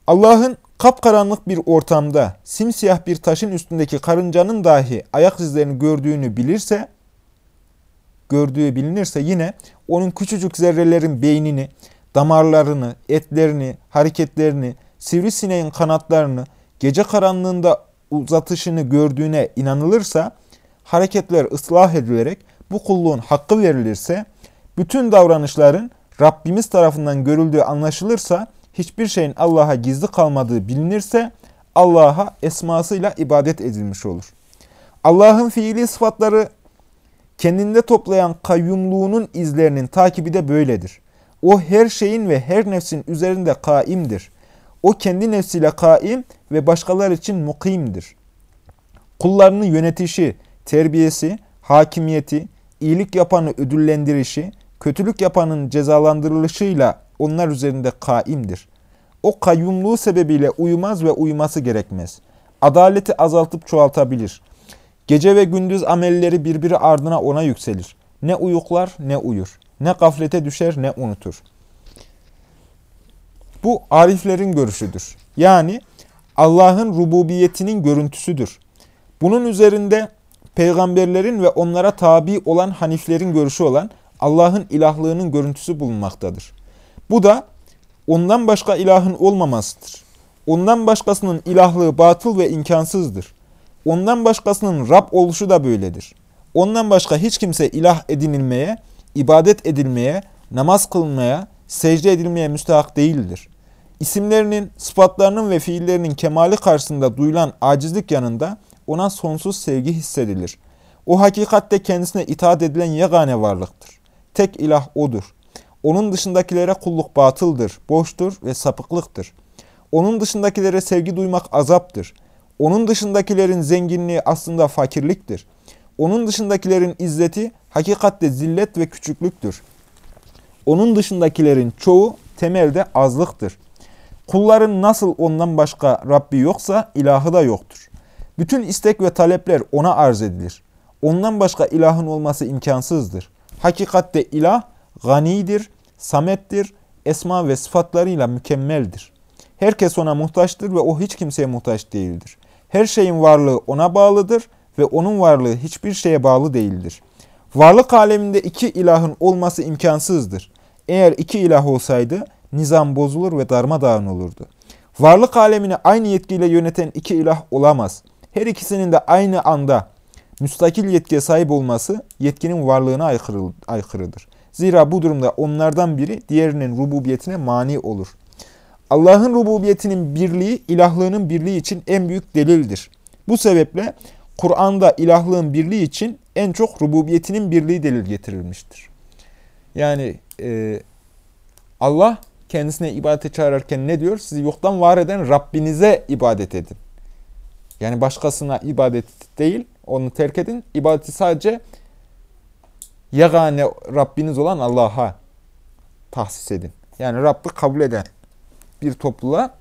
Allah'ın kapkaranlık bir ortamda simsiyah bir taşın üstündeki karıncanın dahi ayak izlerini gördüğünü bilirse, gördüğü bilinirse yine onun küçücük zerrelerin beynini, damarlarını, etlerini, hareketlerini, sivrisineğin kanatlarını, gece karanlığında uzatışını gördüğüne inanılırsa, hareketler ıslah edilerek bu kulluğun hakkı verilirse, bütün davranışların Rabbimiz tarafından görüldüğü anlaşılırsa, hiçbir şeyin Allah'a gizli kalmadığı bilinirse, Allah'a esmasıyla ibadet edilmiş olur. Allah'ın fiili sıfatları kendinde toplayan kayyumluğunun izlerinin takibi de böyledir. O her şeyin ve her nefsin üzerinde kaimdir. O kendi nefsiyle kaim ve başkalar için mukimdir. Kullarını yönetişi, terbiyesi, hakimiyeti, iyilik yapanı ödüllendirişi, kötülük yapanın cezalandırılışıyla onlar üzerinde kaimdir. O kayyumluğu sebebiyle uyumaz ve uyuması gerekmez. Adaleti azaltıp çoğaltabilir. Gece ve gündüz amelleri birbiri ardına ona yükselir. Ne uyuklar ne uyur. Ne gaflete düşer ne unutur. Bu ariflerin görüşüdür. Yani Allah'ın rububiyetinin görüntüsüdür. Bunun üzerinde peygamberlerin ve onlara tabi olan haniflerin görüşü olan Allah'ın ilahlığının görüntüsü bulunmaktadır. Bu da ondan başka ilahın olmamasıdır. Ondan başkasının ilahlığı batıl ve imkansızdır. Ondan başkasının Rab oluşu da böyledir. Ondan başka hiç kimse ilah edinilmeye, ibadet edilmeye, namaz kılmaya, secde edilmeye müstahak değildir. İsimlerinin, sıfatlarının ve fiillerinin kemali karşısında duyulan acizlik yanında ona sonsuz sevgi hissedilir. O hakikatte kendisine itaat edilen yegane varlıktır. Tek ilah O'dur. Onun dışındakilere kulluk batıldır, boştur ve sapıklıktır. Onun dışındakilere sevgi duymak azaptır. Onun dışındakilerin zenginliği aslında fakirliktir. Onun dışındakilerin izzeti hakikatte zillet ve küçüklüktür. Onun dışındakilerin çoğu temelde azlıktır. Kulların nasıl ondan başka Rabbi yoksa ilahı da yoktur. Bütün istek ve talepler ona arz edilir. Ondan başka ilahın olması imkansızdır. Hakikatte ilah ganidir, samettir, esma ve sıfatlarıyla mükemmeldir. Herkes ona muhtaçtır ve o hiç kimseye muhtaç değildir. Her şeyin varlığı ona bağlıdır ve onun varlığı hiçbir şeye bağlı değildir. Varlık aleminde iki ilahın olması imkansızdır. Eğer iki ilah olsaydı nizam bozulur ve darmadağın olurdu. Varlık alemini aynı yetkiyle yöneten iki ilah olamaz. Her ikisinin de aynı anda müstakil yetkiye sahip olması yetkinin varlığına aykırı, aykırıdır. Zira bu durumda onlardan biri diğerinin rububiyetine mani olur. Allah'ın rububiyetinin birliği, ilahlığının birliği için en büyük delildir. Bu sebeple Kur'an'da ilahlığın birliği için en çok rububiyetinin birliği delil getirilmiştir. Yani e, Allah kendisine ibadete çağırırken ne diyor? Sizi yoktan var eden Rabbinize ibadet edin. Yani başkasına ibadet değil, onu terk edin. İbadeti sadece yegane Rabbiniz olan Allah'a tahsis edin. Yani Rabb'i kabul eden bir topluluğa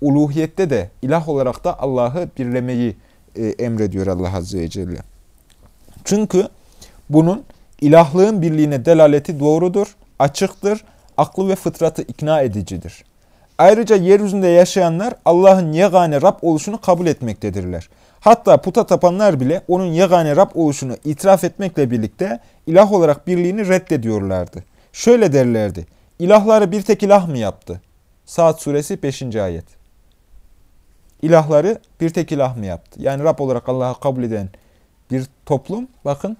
uluhiyette de ilah olarak da Allah'ı birlemeyi e, emrediyor Allah Azze ve Celle. Çünkü bunun ilahlığın birliğine delaleti doğrudur, açıktır, aklı ve fıtratı ikna edicidir. Ayrıca yeryüzünde yaşayanlar Allah'ın yegane Rab oluşunu kabul etmektedirler. Hatta puta tapanlar bile onun yegane Rab oluşunu itiraf etmekle birlikte ilah olarak birliğini reddediyorlardı. Şöyle derlerdi, ilahları bir tek ilah mı yaptı? Saat suresi 5. ayet. İlahları bir tek ilah mı yaptı? Yani Rab olarak Allah'ı kabul eden bir toplum bakın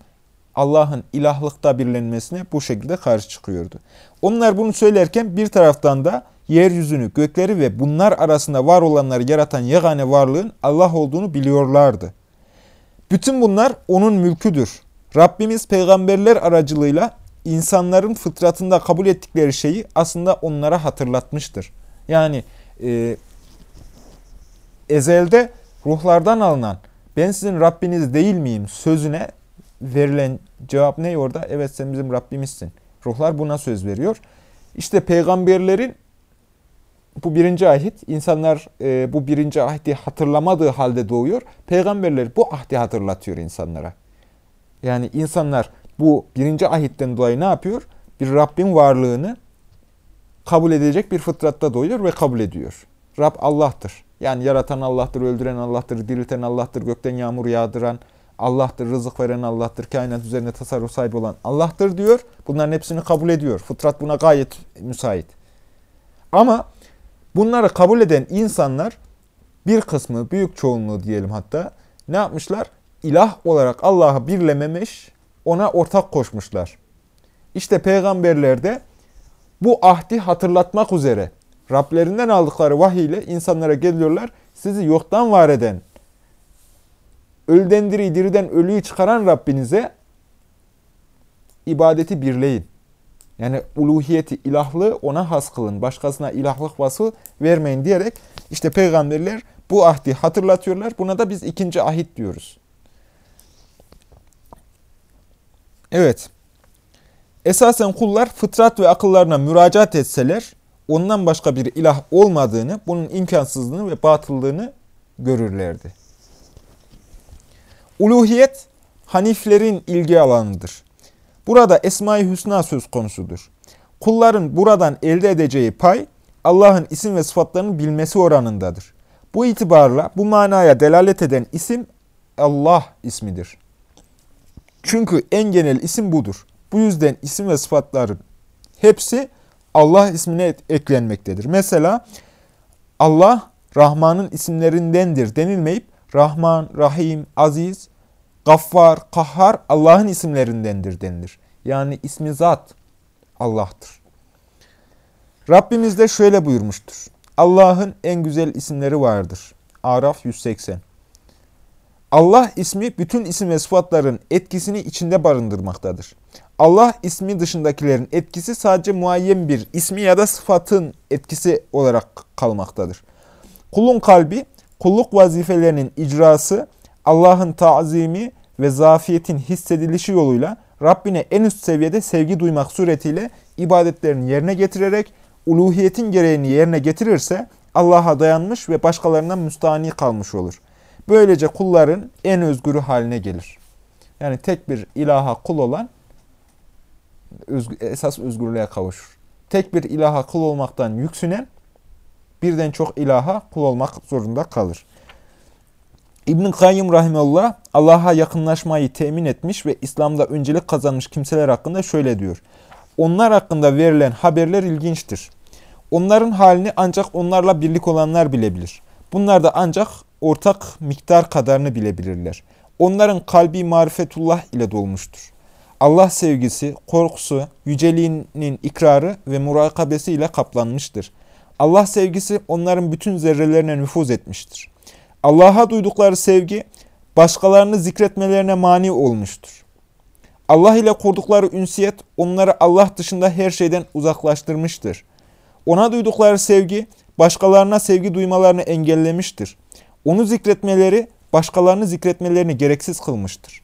Allah'ın ilahlıkta birlenmesine bu şekilde karşı çıkıyordu. Onlar bunu söylerken bir taraftan da yeryüzünü, gökleri ve bunlar arasında var olanları yaratan yegane varlığın Allah olduğunu biliyorlardı. Bütün bunlar onun mülküdür. Rabbimiz peygamberler aracılığıyla insanların fıtratında kabul ettikleri şeyi aslında onlara hatırlatmıştır. Yani e, ezelde ruhlardan alınan ben sizin Rabbiniz değil miyim sözüne verilen cevap ne orada? Evet sen bizim Rabbimizsin. Ruhlar buna söz veriyor. İşte peygamberlerin bu birinci ahit, insanlar e, bu birinci ahdi hatırlamadığı halde doğuyor. Peygamberler bu ahdi hatırlatıyor insanlara. Yani insanlar bu birinci ahitten dolayı ne yapıyor? Bir Rabbin varlığını kabul edecek bir fıtratta doğuyor ve kabul ediyor. Rab Allah'tır. Yani yaratan Allah'tır, öldüren Allah'tır, dirilten Allah'tır, gökten yağmur yağdıran Allah'tır, rızık veren Allah'tır, kainat üzerine tasarruf sahibi olan Allah'tır diyor. Bunların hepsini kabul ediyor. Fıtrat buna gayet müsait. Ama bunları kabul eden insanlar bir kısmı, büyük çoğunluğu diyelim hatta ne yapmışlar? İlah olarak Allah'ı birlememiş, ona ortak koşmuşlar. İşte peygamberler de bu ahdi hatırlatmak üzere Rablerinden aldıkları vahiy ile insanlara geliyorlar. Sizi yoktan var eden, ölden diri, diriden ölüyü çıkaran Rabbinize ibadeti birleyin. Yani uluhiyeti, ilahlığı ona has kılın. Başkasına ilahlık vasfı vermeyin diyerek işte peygamberler bu ahdi hatırlatıyorlar. Buna da biz ikinci ahit diyoruz. Evet. Esasen kullar fıtrat ve akıllarına müracaat etseler ondan başka bir ilah olmadığını, bunun imkansızlığını ve batıllığını görürlerdi. Uluhiyet, Haniflerin ilgi alanıdır. Burada Esma-i Hüsna söz konusudur. Kulların buradan elde edeceği pay, Allah'ın isim ve sıfatlarını bilmesi oranındadır. Bu itibarla bu manaya delalet eden isim Allah ismidir. Çünkü en genel isim budur. Bu yüzden isim ve sıfatların hepsi Allah ismine eklenmektedir. Mesela Allah Rahman'ın isimlerindendir denilmeyip Rahman, Rahim, Aziz, Gaffar, Kahhar Allah'ın isimlerindendir denilir. Yani ismi zat Allah'tır. Rabbimiz de şöyle buyurmuştur. Allah'ın en güzel isimleri vardır. Araf 180. Allah ismi bütün isim ve sıfatların etkisini içinde barındırmaktadır. Allah ismi dışındakilerin etkisi sadece muayyen bir ismi ya da sıfatın etkisi olarak kalmaktadır. Kulun kalbi, kulluk vazifelerinin icrası, Allah'ın tazimi ve zafiyetin hissedilişi yoluyla Rabbine en üst seviyede sevgi duymak suretiyle ibadetlerini yerine getirerek uluhiyetin gereğini yerine getirirse Allah'a dayanmış ve başkalarından müstahni kalmış olur. Böylece kulların en özgürü haline gelir. Yani tek bir ilaha kul olan esas özgürlüğe kavuşur. Tek bir ilaha kul olmaktan yüksünen birden çok ilaha kul olmak zorunda kalır. İbn-i Kayyum Rahimullah Allah'a yakınlaşmayı temin etmiş ve İslam'da öncelik kazanmış kimseler hakkında şöyle diyor. Onlar hakkında verilen haberler ilginçtir. Onların halini ancak onlarla birlik olanlar bilebilir. Bunlar da ancak ortak miktar kadarını bilebilirler. Onların kalbi marifetullah ile dolmuştur. Allah sevgisi, korkusu, yüceliğinin ikrarı ve murakabesi ile kaplanmıştır. Allah sevgisi onların bütün zerrelerine nüfuz etmiştir. Allah'a duydukları sevgi başkalarını zikretmelerine mani olmuştur. Allah ile kurdukları ünsiyet onları Allah dışında her şeyden uzaklaştırmıştır. Ona duydukları sevgi başkalarına sevgi duymalarını engellemiştir. Onu zikretmeleri başkalarını zikretmelerini gereksiz kılmıştır.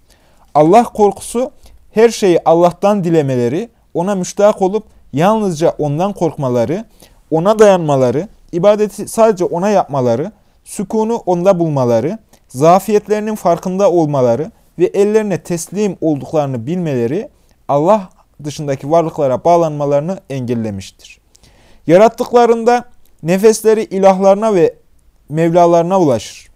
Allah korkusu her şeyi Allah'tan dilemeleri, ona müştak olup yalnızca ondan korkmaları, ona dayanmaları, ibadeti sadece ona yapmaları, sükunu onda bulmaları, zafiyetlerinin farkında olmaları ve ellerine teslim olduklarını bilmeleri Allah dışındaki varlıklara bağlanmalarını engellemiştir. Yarattıklarında nefesleri ilahlarına ve mevlalarına ulaşır.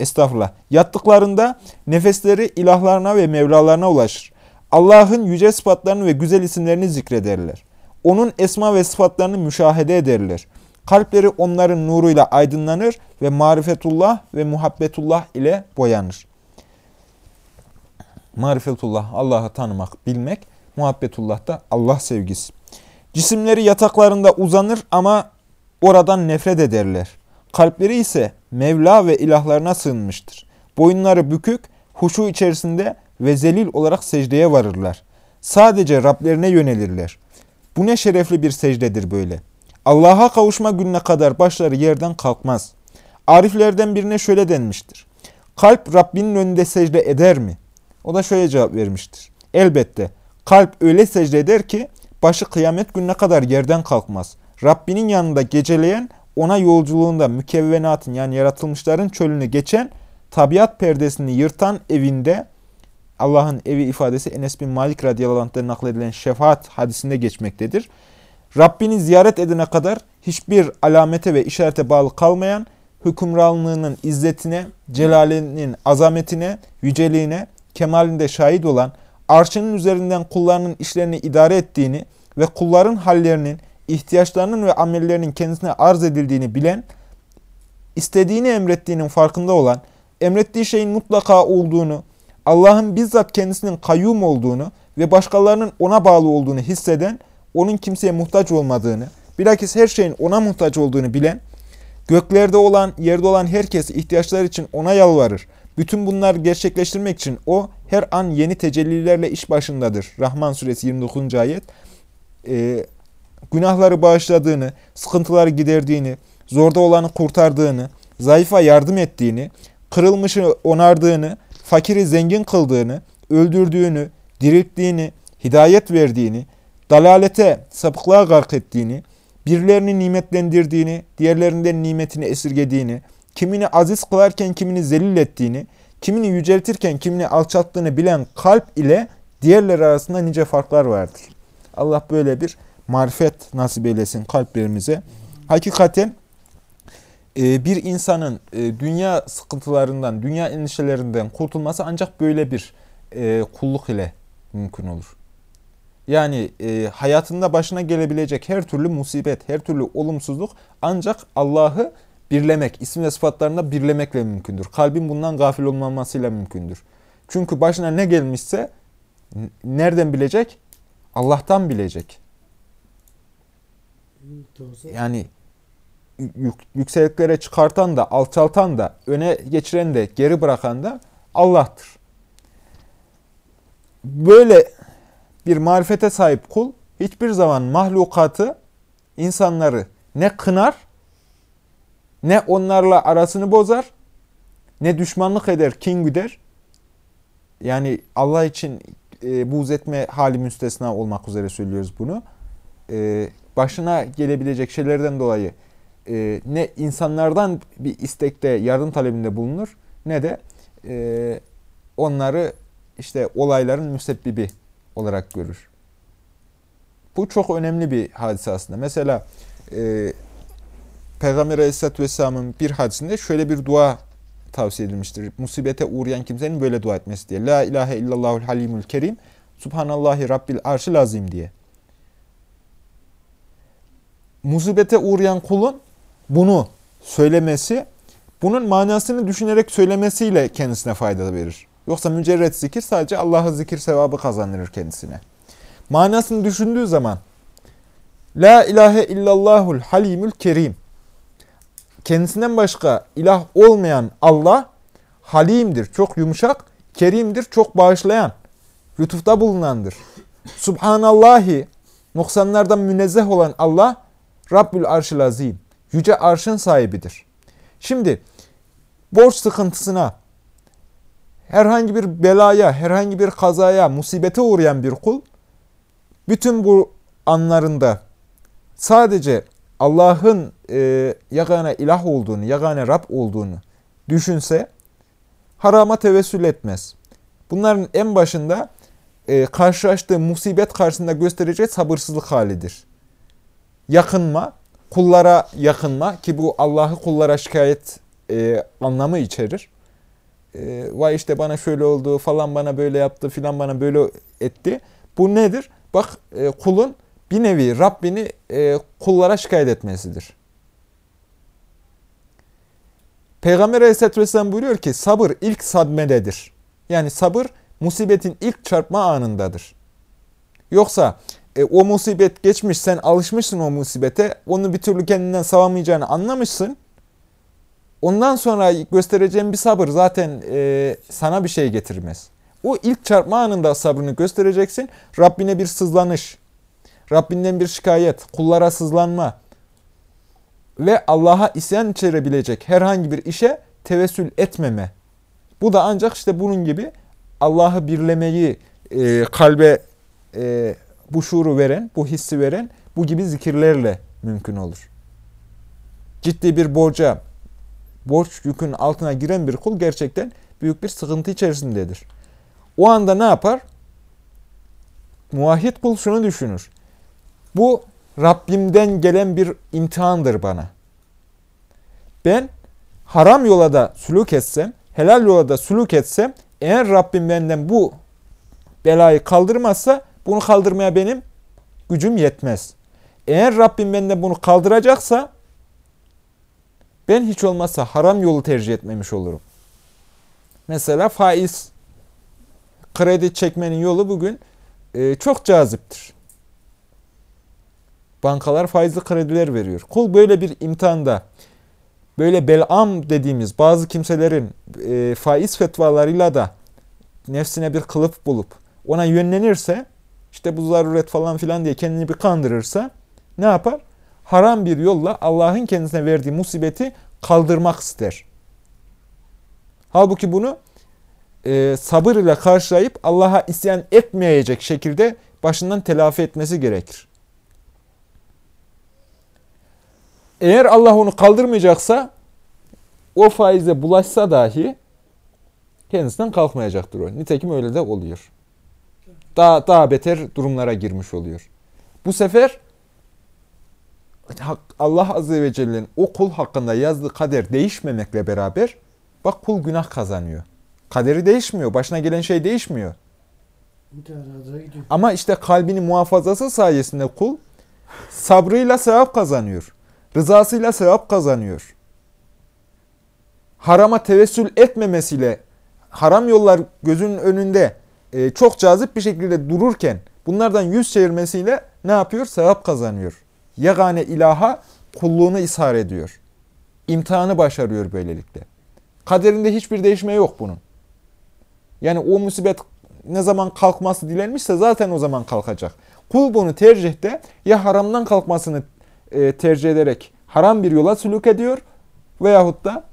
Estağfurullah. Yattıklarında nefesleri ilahlarına ve mevlalarına ulaşır. Allah'ın yüce sıfatlarını ve güzel isimlerini zikrederler. Onun esma ve sıfatlarını müşahede ederler. Kalpleri onların nuruyla aydınlanır ve marifetullah ve muhabbetullah ile boyanır. Marifetullah, Allah'ı tanımak, bilmek, muhabbetullah da Allah sevgisi. Cisimleri yataklarında uzanır ama oradan nefret ederler. Kalpleri ise Mevla ve ilahlarına sığınmıştır. Boyunları bükük, huşu içerisinde ve zelil olarak secdeye varırlar. Sadece Rablerine yönelirler. Bu ne şerefli bir secdedir böyle. Allah'a kavuşma gününe kadar başları yerden kalkmaz. Ariflerden birine şöyle denmiştir. Kalp Rabbinin önünde secde eder mi? O da şöyle cevap vermiştir. Elbette kalp öyle secde eder ki başı kıyamet gününe kadar yerden kalkmaz. Rabbinin yanında geceleyen ona yolculuğunda mükevvenatın yani yaratılmışların çölünü geçen tabiat perdesini yırtan evinde Allah'ın evi ifadesi Enes bin Malik radıyallahu anh'tan nakledilen şefaat hadisinde geçmektedir. Rabbini ziyaret edene kadar hiçbir alamete ve işarete bağlı kalmayan, hükümranlığının izzetine, celalinin azametine, yüceliğine, kemalinde şahit olan, arşının üzerinden kullarının işlerini idare ettiğini ve kulların hallerinin, ihtiyaçlarının ve amellerinin kendisine arz edildiğini bilen, istediğini emrettiğinin farkında olan, emrettiği şeyin mutlaka olduğunu, Allah'ın bizzat kendisinin kayyum olduğunu ve başkalarının ona bağlı olduğunu hisseden, onun kimseye muhtaç olmadığını, bilakis her şeyin ona muhtaç olduğunu bilen, göklerde olan, yerde olan herkes ihtiyaçlar için ona yalvarır. Bütün bunları gerçekleştirmek için o her an yeni tecellilerle iş başındadır. Rahman suresi 29. ayet. Ee, günahları bağışladığını, sıkıntıları giderdiğini, zorda olanı kurtardığını, zayıfa yardım ettiğini, kırılmışı onardığını, fakiri zengin kıldığını, öldürdüğünü, dirilttiğini, hidayet verdiğini, dalalete, sapıklığa gark ettiğini, birilerini nimetlendirdiğini, diğerlerinden nimetini esirgediğini, kimini aziz kılarken kimini zelil ettiğini, kimini yüceltirken kimini alçalttığını bilen kalp ile diğerleri arasında nice farklar vardır. Allah böyle bir marifet nasip eylesin kalplerimize. Hakikaten bir insanın e, dünya sıkıntılarından, dünya endişelerinden kurtulması ancak böyle bir e, kulluk ile mümkün olur. Yani e, hayatında başına gelebilecek her türlü musibet, her türlü olumsuzluk ancak Allah'ı birlemek, isim ve sıfatlarında birlemekle mümkündür. Kalbin bundan gafil olmamasıyla mümkündür. Çünkü başına ne gelmişse nereden bilecek? Allah'tan bilecek. Yani yüksekliklere çıkartan da, alçaltan da, öne geçiren de, geri bırakan da Allah'tır. Böyle bir marifete sahip kul hiçbir zaman mahlukatı, insanları ne kınar, ne onlarla arasını bozar, ne düşmanlık eder, kin güder. Yani Allah için e, buğz etme hali müstesna olmak üzere söylüyoruz bunu. E, başına gelebilecek şeylerden dolayı e, ne insanlardan bir istekte, yardım talebinde bulunur ne de e, onları işte olayların müsebbibi olarak görür. Bu çok önemli bir hadise aslında. Mesela e, Peygamber Aleyhisselatü Vesselam'ın bir hadisinde şöyle bir dua tavsiye edilmiştir. Musibete uğrayan kimsenin böyle dua etmesi diye. La ilahe illallahul halimul kerim. Subhanallahi rabbil arşil azim diye. Musibete uğrayan kulun bunu söylemesi, bunun manasını düşünerek söylemesiyle kendisine fayda verir. Yoksa mücerret zikir sadece Allah'ı zikir sevabı kazandırır kendisine. Manasını düşündüğü zaman La ilahe illallahul halimül kerim kendisinden başka ilah olmayan Allah halimdir, çok yumuşak, kerimdir, çok bağışlayan, lütufta bulunandır. Subhanallahi, noksanlardan münezzeh olan Allah, Rabbül Arşıl Azim, yüce arşın sahibidir. Şimdi, borç sıkıntısına, herhangi bir belaya, herhangi bir kazaya, musibete uğrayan bir kul, bütün bu anlarında sadece Allah'ın e, yagane ilah olduğunu, yagane Rab olduğunu düşünse harama tevessül etmez. Bunların en başında e, karşılaştığı musibet karşısında göstereceği sabırsızlık halidir. Yakınma, kullara yakınma ki bu Allah'ı kullara şikayet e, anlamı içerir. E, vay işte bana şöyle oldu, falan bana böyle yaptı, filan bana böyle etti. Bu nedir? Bak e, kulun bir nevi Rabbini e, kullara şikayet etmesidir. Peygamber Aleyhisselatü Vesselam buyuruyor ki sabır ilk sadmededir. Yani sabır musibetin ilk çarpma anındadır. Yoksa e, o musibet geçmiş sen alışmışsın o musibete onu bir türlü kendinden savamayacağını anlamışsın. Ondan sonra göstereceğin bir sabır zaten e, sana bir şey getirmez. O ilk çarpma anında sabrını göstereceksin. Rabbine bir sızlanış, Rabbinden bir şikayet, kullara sızlanma ve Allah'a isyan içerebilecek herhangi bir işe tevessül etmeme. Bu da ancak işte bunun gibi Allah'ı birlemeyi e, kalbe e, bu şuuru veren, bu hissi veren bu gibi zikirlerle mümkün olur. Ciddi bir borca, borç yükünün altına giren bir kul gerçekten büyük bir sıkıntı içerisindedir. O anda ne yapar? Muahhit kul şunu düşünür. Bu Rabbimden gelen bir imtihandır bana. Ben haram yola da sülük etsem, helal yola da sülük etsem, eğer Rabbim benden bu belayı kaldırmazsa bunu kaldırmaya benim gücüm yetmez. Eğer Rabbim benden bunu kaldıracaksa ben hiç olmazsa haram yolu tercih etmemiş olurum. Mesela faiz kredi çekmenin yolu bugün e, çok caziptir. Bankalar faizli krediler veriyor. Kul böyle bir imtihanda, böyle belam dediğimiz bazı kimselerin e, faiz fetvalarıyla da nefsine bir kılıf bulup ona yönlenirse, işte bu zaruret falan filan diye kendini bir kandırırsa ne yapar? Haram bir yolla Allah'ın kendisine verdiği musibeti kaldırmak ister. Halbuki bunu e, sabır ile karşılayıp Allah'a isyan etmeyecek şekilde başından telafi etmesi gerekir. Eğer Allah onu kaldırmayacaksa o faize bulaşsa dahi kendisinden kalkmayacaktır o. Nitekim öyle de oluyor. Daha, daha beter durumlara girmiş oluyor. Bu sefer Allah Azze ve Celle'nin o kul hakkında yazdığı kader değişmemekle beraber bak kul günah kazanıyor. Kaderi değişmiyor. Başına gelen şey değişmiyor. Ama işte kalbinin muhafazası sayesinde kul sabrıyla sevap kazanıyor. Rızasıyla sevap kazanıyor. Harama tevessül etmemesiyle haram yollar gözünün önünde e, çok cazip bir şekilde dururken bunlardan yüz çevirmesiyle ne yapıyor? Sevap kazanıyor. Yegane ilaha kulluğunu ishar ediyor. İmtihanı başarıyor böylelikle. Kaderinde hiçbir değişme yok bunun. Yani o musibet ne zaman kalkması dilenmişse zaten o zaman kalkacak. Kul bunu tercihte ya haramdan kalkmasını e, tercih ederek haram bir yola sülük ediyor veyahut da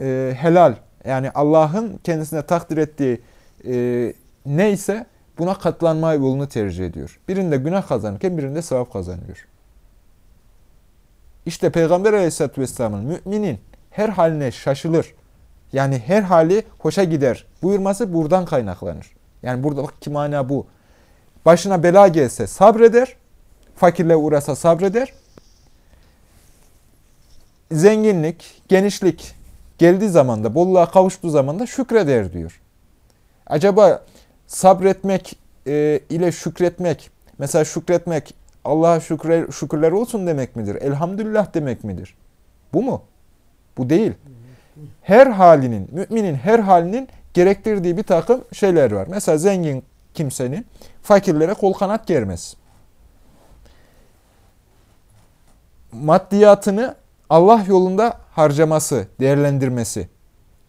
e, helal yani Allah'ın kendisine takdir ettiği e, neyse buna katlanma yolunu tercih ediyor. Birinde günah kazanırken birinde sevap kazanıyor. İşte Peygamber Aleyhisselatü Vesselam'ın müminin her haline şaşılır. Yani her hali hoşa gider buyurması buradan kaynaklanır. Yani burada bak ki mana bu. Başına bela gelse sabreder, fakirle uğrasa sabreder. Zenginlik, genişlik geldiği zaman da, bolluğa kavuştuğu zaman da şükreder diyor. Acaba sabretmek e, ile şükretmek, mesela şükretmek Allah'a şükürler, şükürler olsun demek midir? Elhamdülillah demek midir? Bu mu? Bu değil. Her halinin, müminin her halinin gerektirdiği bir takım şeyler var. Mesela zengin kimsenin fakirlere kol kanat germez. Maddiyatını Allah yolunda harcaması, değerlendirmesi.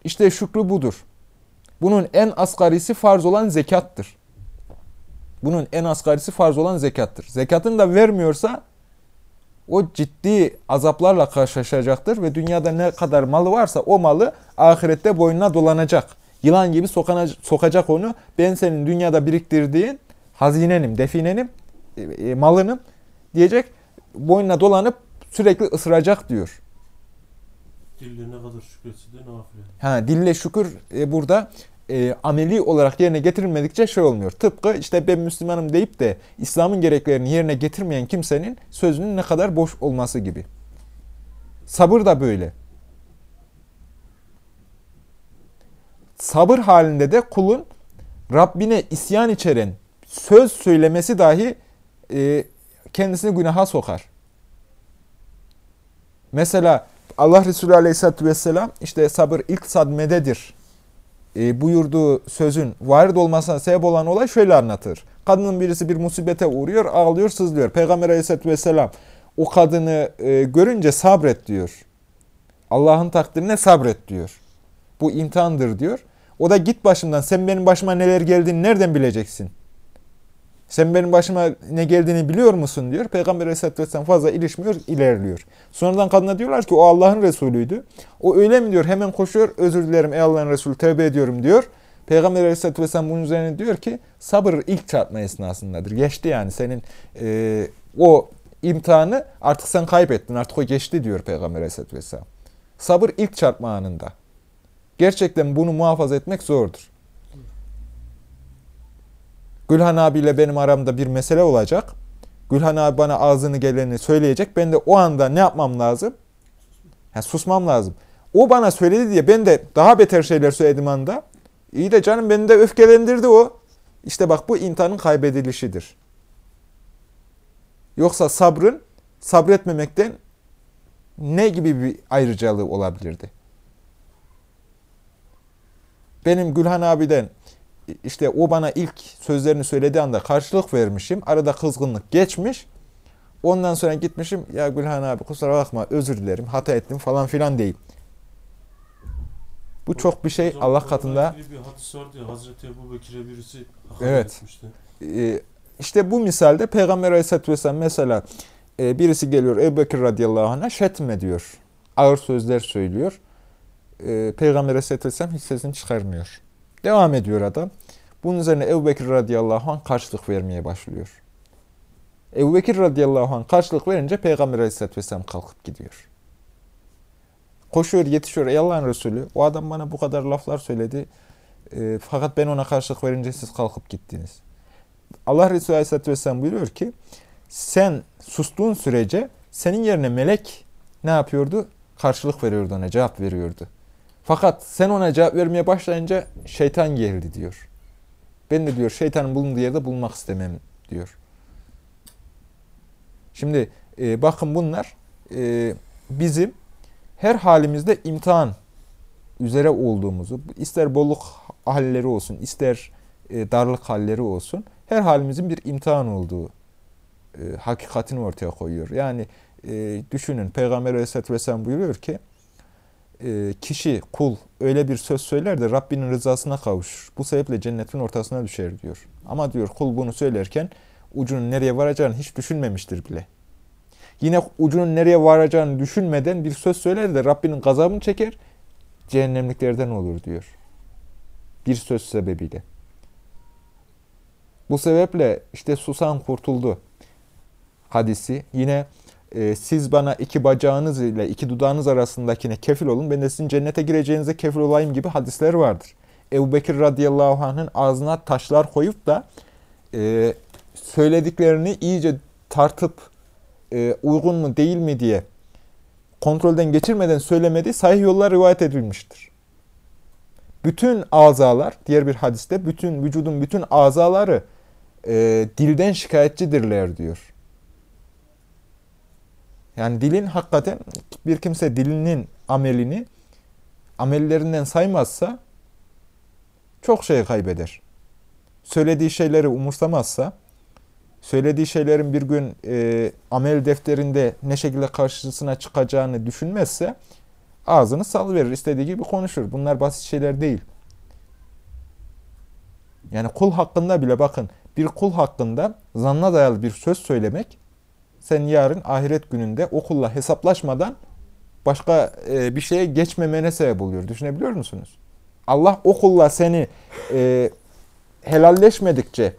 İşte şükrü budur. Bunun en asgarisi farz olan zekattır. Bunun en asgarisi farz olan zekattır. Zekatını da vermiyorsa o ciddi azaplarla karşılaşacaktır ve dünyada ne kadar malı varsa o malı ahirette boynuna dolanacak. Yılan gibi sokacak onu. Ben senin dünyada biriktirdiğin hazinenim, definenim, e, e, malınım diyecek. Boynuna dolanıp sürekli ısıracak diyor. Dille ne kadar şükretse de nafile. Ha, dille şükür e, burada e, ameli olarak yerine getirilmedikçe şey olmuyor. Tıpkı işte ben Müslümanım deyip de İslam'ın gereklerini yerine getirmeyen kimsenin sözünün ne kadar boş olması gibi. Sabır da böyle. Sabır halinde de kulun Rabbine isyan içeren söz söylemesi dahi e, kendisini günaha sokar. Mesela Allah Resulü Aleyhisselatü Vesselam işte sabır ilk sadmededir e, buyurduğu sözün varid olmasına sebep olan olay şöyle anlatır. Kadının birisi bir musibete uğruyor, ağlıyor, sızlıyor. Peygamber Aleyhisselatü Vesselam o kadını e, görünce sabret diyor. Allah'ın takdirine sabret diyor. Bu imtihandır diyor. O da git başımdan sen benim başıma neler geldiğini nereden bileceksin? Sen benim başıma ne geldiğini biliyor musun diyor. Peygamber Aleyhisselatü Vesselam fazla ilişmiyor, ilerliyor. Sonradan kadına diyorlar ki o Allah'ın Resulüydü. O öyle mi diyor hemen koşuyor özür dilerim ey Allah'ın Resulü tövbe ediyorum diyor. Peygamber Aleyhisselatü Vesselam bunun üzerine diyor ki sabır ilk çarpma esnasındadır. Geçti yani senin e, o imtihanı artık sen kaybettin artık o geçti diyor Peygamber Aleyhisselatü Vesselam. Sabır ilk çarpma anında. Gerçekten bunu muhafaza etmek zordur. Gülhan abiyle benim aramda bir mesele olacak. Gülhan abi bana ağzını geleni söyleyecek. Ben de o anda ne yapmam lazım? Yani susmam lazım. O bana söyledi diye ben de daha beter şeyler söyledim anda. İyi de canım beni de öfkelendirdi o. İşte bak bu imtihanın kaybedilişidir. Yoksa sabrın sabretmemekten ne gibi bir ayrıcalığı olabilirdi? Benim Gülhan abiden işte o bana ilk sözlerini söylediği anda karşılık vermişim. Arada kızgınlık geçmiş. Ondan sonra gitmişim. Ya Gülhan abi kusura bakma özür dilerim hata ettim falan filan değil. Bu çok bir şey Allah katında. Bir hadis vardı ya Hazreti Ebu Bekir'e birisi evet. etmişti. Ee, işte bu misalde Peygamber Aleyhisselatü Vesselam mesela e, birisi geliyor Ebu Bekir radıyallahu anh'a şetme diyor. Ağır sözler söylüyor. E, Peygamber Aleyhisselatü Vesselam hiç sesini çıkarmıyor. Devam ediyor adam. Bunun üzerine Ebu Bekir radıyallahu anh karşılık vermeye başlıyor. Ebu Bekir radıyallahu anh karşılık verince Peygamber aleyhisselatü vesselam kalkıp gidiyor. Koşuyor, yetişiyor. Ey Allah'ın Resulü, o adam bana bu kadar laflar söyledi. E, fakat ben ona karşılık verince siz kalkıp gittiniz. Allah Resulü aleyhisselatü vesselam buyuruyor ki, sen sustuğun sürece senin yerine melek ne yapıyordu? Karşılık veriyordu ona, cevap veriyordu. Fakat sen ona cevap vermeye başlayınca şeytan geldi diyor. Ben de diyor şeytanın bulunduğu yerde bulmak istemem diyor. Şimdi e, bakın bunlar e, bizim her halimizde imtihan üzere olduğumuzu, ister bolluk halleri olsun, ister e, darlık halleri olsun, her halimizin bir imtihan olduğu e, hakikatini ortaya koyuyor. Yani e, düşünün Peygamber Aleyhisselatü Vesselam buyuruyor ki, e, kişi, kul öyle bir söz söyler de Rabbinin rızasına kavuşur. Bu sebeple cennetin ortasına düşer diyor. Ama diyor kul bunu söylerken ucunun nereye varacağını hiç düşünmemiştir bile. Yine ucunun nereye varacağını düşünmeden bir söz söyler de Rabbinin gazabını çeker, cehennemliklerden olur diyor. Bir söz sebebiyle. Bu sebeple işte susan kurtuldu hadisi. Yine e, siz bana iki bacağınız ile iki dudağınız arasındakine kefil olun. Ben de sizin cennete gireceğinize kefil olayım gibi hadisler vardır. Ebu Bekir radıyallahu anh'ın ağzına taşlar koyup da e, söylediklerini iyice tartıp e, uygun mu değil mi diye kontrolden geçirmeden söylemediği sahih yollar rivayet edilmiştir. Bütün azalar, diğer bir hadiste, bütün vücudun bütün azaları e, dilden şikayetçidirler diyor. Yani dilin hakikaten bir kimse dilinin amelini amellerinden saymazsa çok şey kaybeder. Söylediği şeyleri umursamazsa, söylediği şeylerin bir gün e, amel defterinde ne şekilde karşısına çıkacağını düşünmezse ağzını salıverir, istediği gibi konuşur. Bunlar basit şeyler değil. Yani kul hakkında bile bakın, bir kul hakkında zanna dayalı bir söz söylemek sen yarın ahiret gününde okulla hesaplaşmadan başka e, bir şeye geçmemene sebep oluyor. Düşünebiliyor musunuz? Allah okulla seni e, helalleşmedikçe,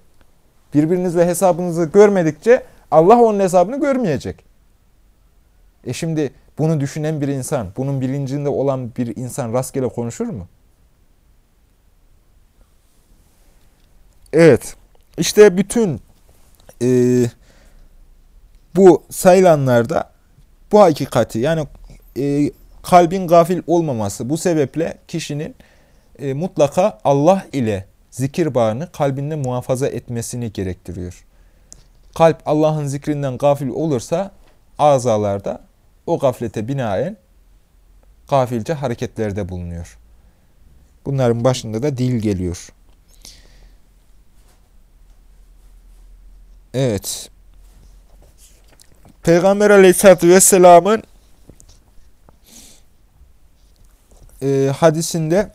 birbirinizle hesabınızı görmedikçe Allah onun hesabını görmeyecek. E şimdi bunu düşünen bir insan, bunun bilincinde olan bir insan rastgele konuşur mu? Evet. İşte bütün e, bu sayılanlarda bu hakikati yani e, kalbin gafil olmaması bu sebeple kişinin e, mutlaka Allah ile zikir bağını kalbinde muhafaza etmesini gerektiriyor. Kalp Allah'ın zikrinden gafil olursa azalarda o gaflete binaen gafilce hareketlerde bulunuyor. Bunların başında da dil geliyor. Evet. Peygamber Aleyhisselatü Vesselam'ın e, hadisinde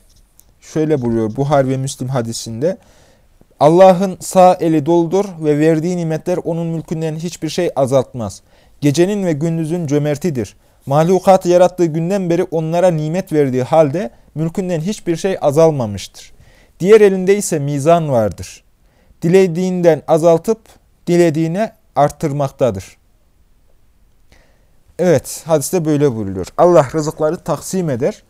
şöyle buyuruyor. Buhar ve Müslim hadisinde Allah'ın sağ eli doludur ve verdiği nimetler onun mülkünden hiçbir şey azaltmaz. Gecenin ve gündüzün cömertidir. Mahlukatı yarattığı günden beri onlara nimet verdiği halde mülkünden hiçbir şey azalmamıştır. Diğer elinde ise mizan vardır. Dilediğinden azaltıp dilediğine arttırmaktadır. Evet, hadiste böyle buyuruyor. Allah rızıkları taksim eder,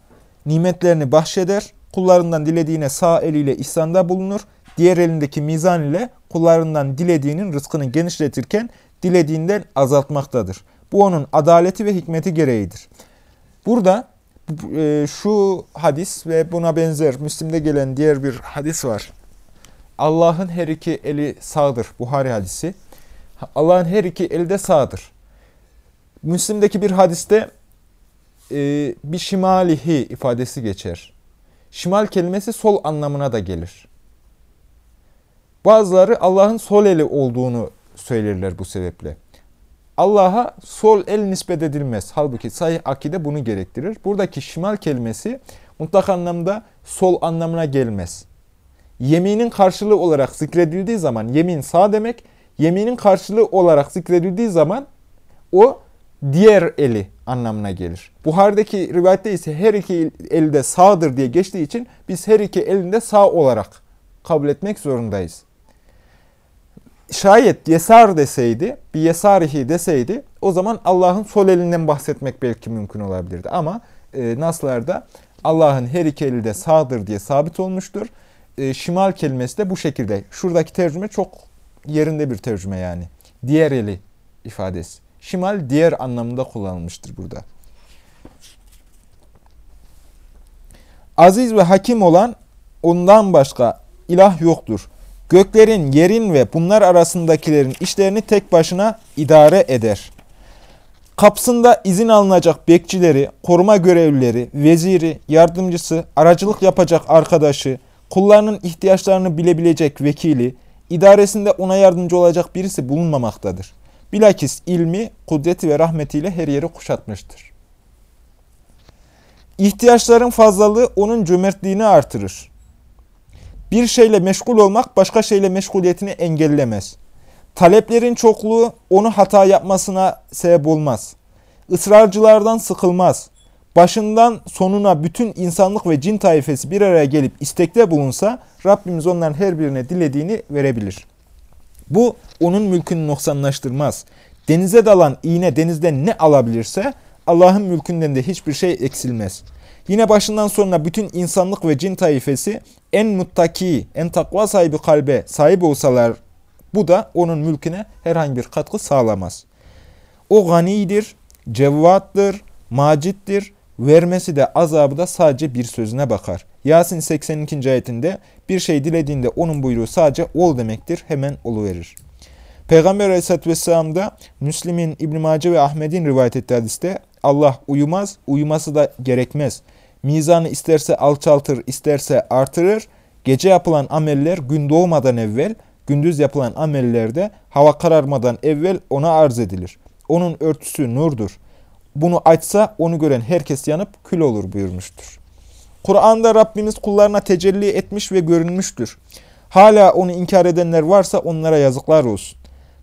nimetlerini bahşeder, kullarından dilediğine sağ eliyle ihsanda bulunur, diğer elindeki mizan ile kullarından dilediğinin rızkını genişletirken dilediğinden azaltmaktadır. Bu onun adaleti ve hikmeti gereğidir. Burada e, şu hadis ve buna benzer Müslim'de gelen diğer bir hadis var. Allah'ın her iki eli sağdır. Buhari hadisi. Allah'ın her iki eli de sağdır. Müslim'deki bir hadiste e, bir şimalihi ifadesi geçer. Şimal kelimesi sol anlamına da gelir. Bazıları Allah'ın sol eli olduğunu söylerler bu sebeple. Allah'a sol el nispet edilmez. Halbuki sahih akide bunu gerektirir. Buradaki şimal kelimesi mutlak anlamda sol anlamına gelmez. Yeminin karşılığı olarak zikredildiği zaman yemin sağ demek, yeminin karşılığı olarak zikredildiği zaman o diğer eli anlamına gelir. Buhari'deki rivayette ise her iki eli de sağdır diye geçtiği için biz her iki elinde sağ olarak kabul etmek zorundayız. Şayet yesar deseydi, bir yesarihi deseydi o zaman Allah'ın sol elinden bahsetmek belki mümkün olabilirdi. Ama e, naslarda Allah'ın her iki eli de sağdır diye sabit olmuştur. E, şimal kelimesi de bu şekilde. Şuradaki tercüme çok yerinde bir tercüme yani. Diğer eli ifadesi. Şimal diğer anlamında kullanılmıştır burada. Aziz ve hakim olan ondan başka ilah yoktur. Göklerin, yerin ve bunlar arasındakilerin işlerini tek başına idare eder. Kapsında izin alınacak bekçileri, koruma görevlileri, veziri, yardımcısı, aracılık yapacak arkadaşı, kullarının ihtiyaçlarını bilebilecek vekili, idaresinde ona yardımcı olacak birisi bulunmamaktadır. Bilakis ilmi, kudreti ve rahmetiyle her yeri kuşatmıştır. İhtiyaçların fazlalığı onun cömertliğini artırır. Bir şeyle meşgul olmak başka şeyle meşguliyetini engellemez. Taleplerin çokluğu onu hata yapmasına sebep olmaz. Israrcılardan sıkılmaz. Başından sonuna bütün insanlık ve cin taifesi bir araya gelip istekte bulunsa Rabbimiz onların her birine dilediğini verebilir. Bu onun mülkünü noksanlaştırmaz. Denize dalan iğne denizden ne alabilirse Allah'ın mülkünden de hiçbir şey eksilmez. Yine başından sonuna bütün insanlık ve cin taifesi en muttaki, en takva sahibi kalbe sahip olsalar bu da onun mülküne herhangi bir katkı sağlamaz. O ganidir, cevvattır, macittir, vermesi de azabı da sadece bir sözüne bakar. Yasin 82. ayetinde bir şey dilediğinde onun buyruğu sadece ol demektir, hemen oluverir. Peygamber aleyhissalatü vesselam da Müslim'in, İbn-i Mace ve Ahmet'in rivayet ettiği hadiste Allah uyumaz, uyuması da gerekmez. Mizanı isterse alçaltır, isterse artırır. Gece yapılan ameller gün doğmadan evvel, gündüz yapılan ameller de hava kararmadan evvel ona arz edilir. Onun örtüsü nurdur. Bunu açsa onu gören herkes yanıp kül olur buyurmuştur. Kur'an'da Rabbimiz kullarına tecelli etmiş ve görünmüştür. Hala onu inkar edenler varsa onlara yazıklar olsun.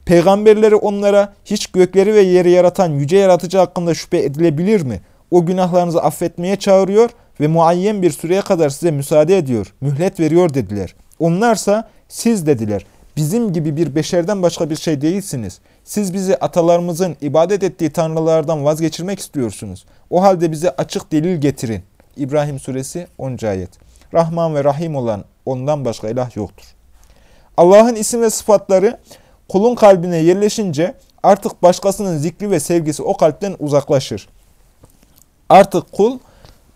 Peygamberleri onlara hiç gökleri ve yeri yaratan yüce yaratıcı hakkında şüphe edilebilir mi? O günahlarınızı affetmeye çağırıyor ve muayyen bir süreye kadar size müsaade ediyor, mühlet veriyor dediler. Onlarsa siz dediler, bizim gibi bir beşerden başka bir şey değilsiniz. Siz bizi atalarımızın ibadet ettiği tanrılardan vazgeçirmek istiyorsunuz. O halde bize açık delil getirin. İbrahim suresi 10. ayet. Rahman ve Rahim olan ondan başka ilah yoktur. Allah'ın isim ve sıfatları kulun kalbine yerleşince artık başkasının zikri ve sevgisi o kalpten uzaklaşır. Artık kul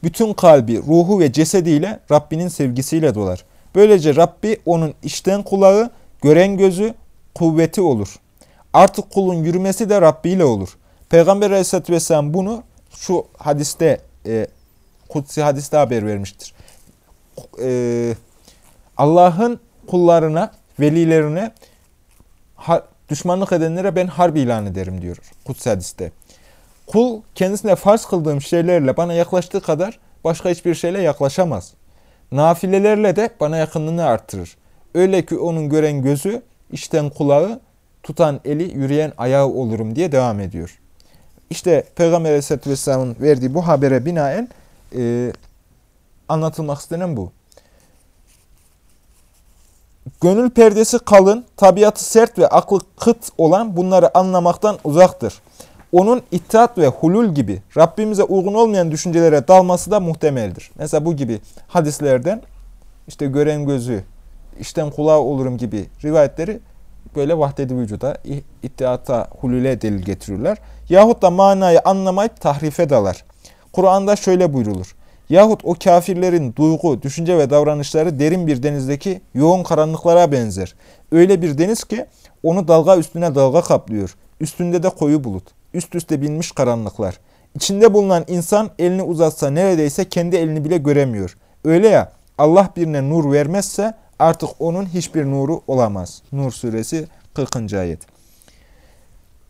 bütün kalbi, ruhu ve cesediyle Rabbinin sevgisiyle dolar. Böylece Rabbi onun işten kulağı, gören gözü, kuvveti olur. Artık kulun yürümesi de Rabbi ile olur. Peygamber aleyhissalatü vesselam bunu şu hadiste, e, kutsi hadiste haber vermiştir. E, Allah'ın kullarına, velilerine düşmanlık edenlere ben harbi ilan ederim diyor kutsi hadiste. Kul kendisine farz kıldığım şeylerle bana yaklaştığı kadar başka hiçbir şeyle yaklaşamaz. Nafilelerle de bana yakınlığını artırır. Öyle ki onun gören gözü, işten kulağı, tutan eli, yürüyen ayağı olurum diye devam ediyor. İşte Peygamber Aleyhisselatü Vesselam'ın verdiği bu habere binaen e, anlatılmak istenen bu. Gönül perdesi kalın, tabiatı sert ve aklı kıt olan bunları anlamaktan uzaktır. Onun itaat ve hulul gibi Rabbimize uygun olmayan düşüncelere dalması da muhtemeldir. Mesela bu gibi hadislerden işte gören gözü, işten kulağı olurum gibi rivayetleri böyle vahdedi vücuda, iddiata, hulule delil getiriyorlar. Yahut da manayı anlamayıp tahrife dalar. Kur'an'da şöyle buyrulur. Yahut o kafirlerin duygu, düşünce ve davranışları derin bir denizdeki yoğun karanlıklara benzer. Öyle bir deniz ki onu dalga üstüne dalga kaplıyor. Üstünde de koyu bulut. Üst üste binmiş karanlıklar. İçinde bulunan insan elini uzatsa neredeyse kendi elini bile göremiyor. Öyle ya Allah birine nur vermezse artık onun hiçbir nuru olamaz. Nur suresi 40. ayet.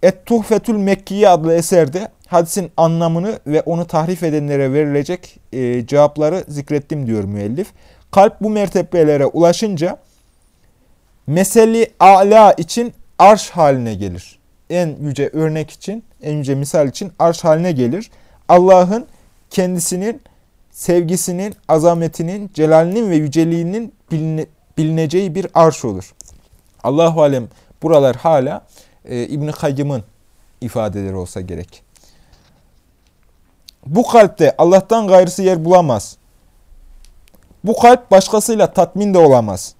Et-Tuhfetül Mekkiye adlı eserde hadisin anlamını ve onu tahrif edenlere verilecek e, cevapları zikrettim diyor müellif. Kalp bu mertebelere ulaşınca meseli ala için arş haline gelir. En yüce örnek için, en yüce misal için arş haline gelir. Allah'ın kendisinin sevgisinin, azametinin, celalinin ve yüceliğinin biline, bilineceği bir arş olur. Allahu alem buralar hala e, İbn Kayyım'ın ifadeleri olsa gerek. Bu kalpte Allah'tan gayrısı yer bulamaz. Bu kalp başkasıyla tatmin de olamaz.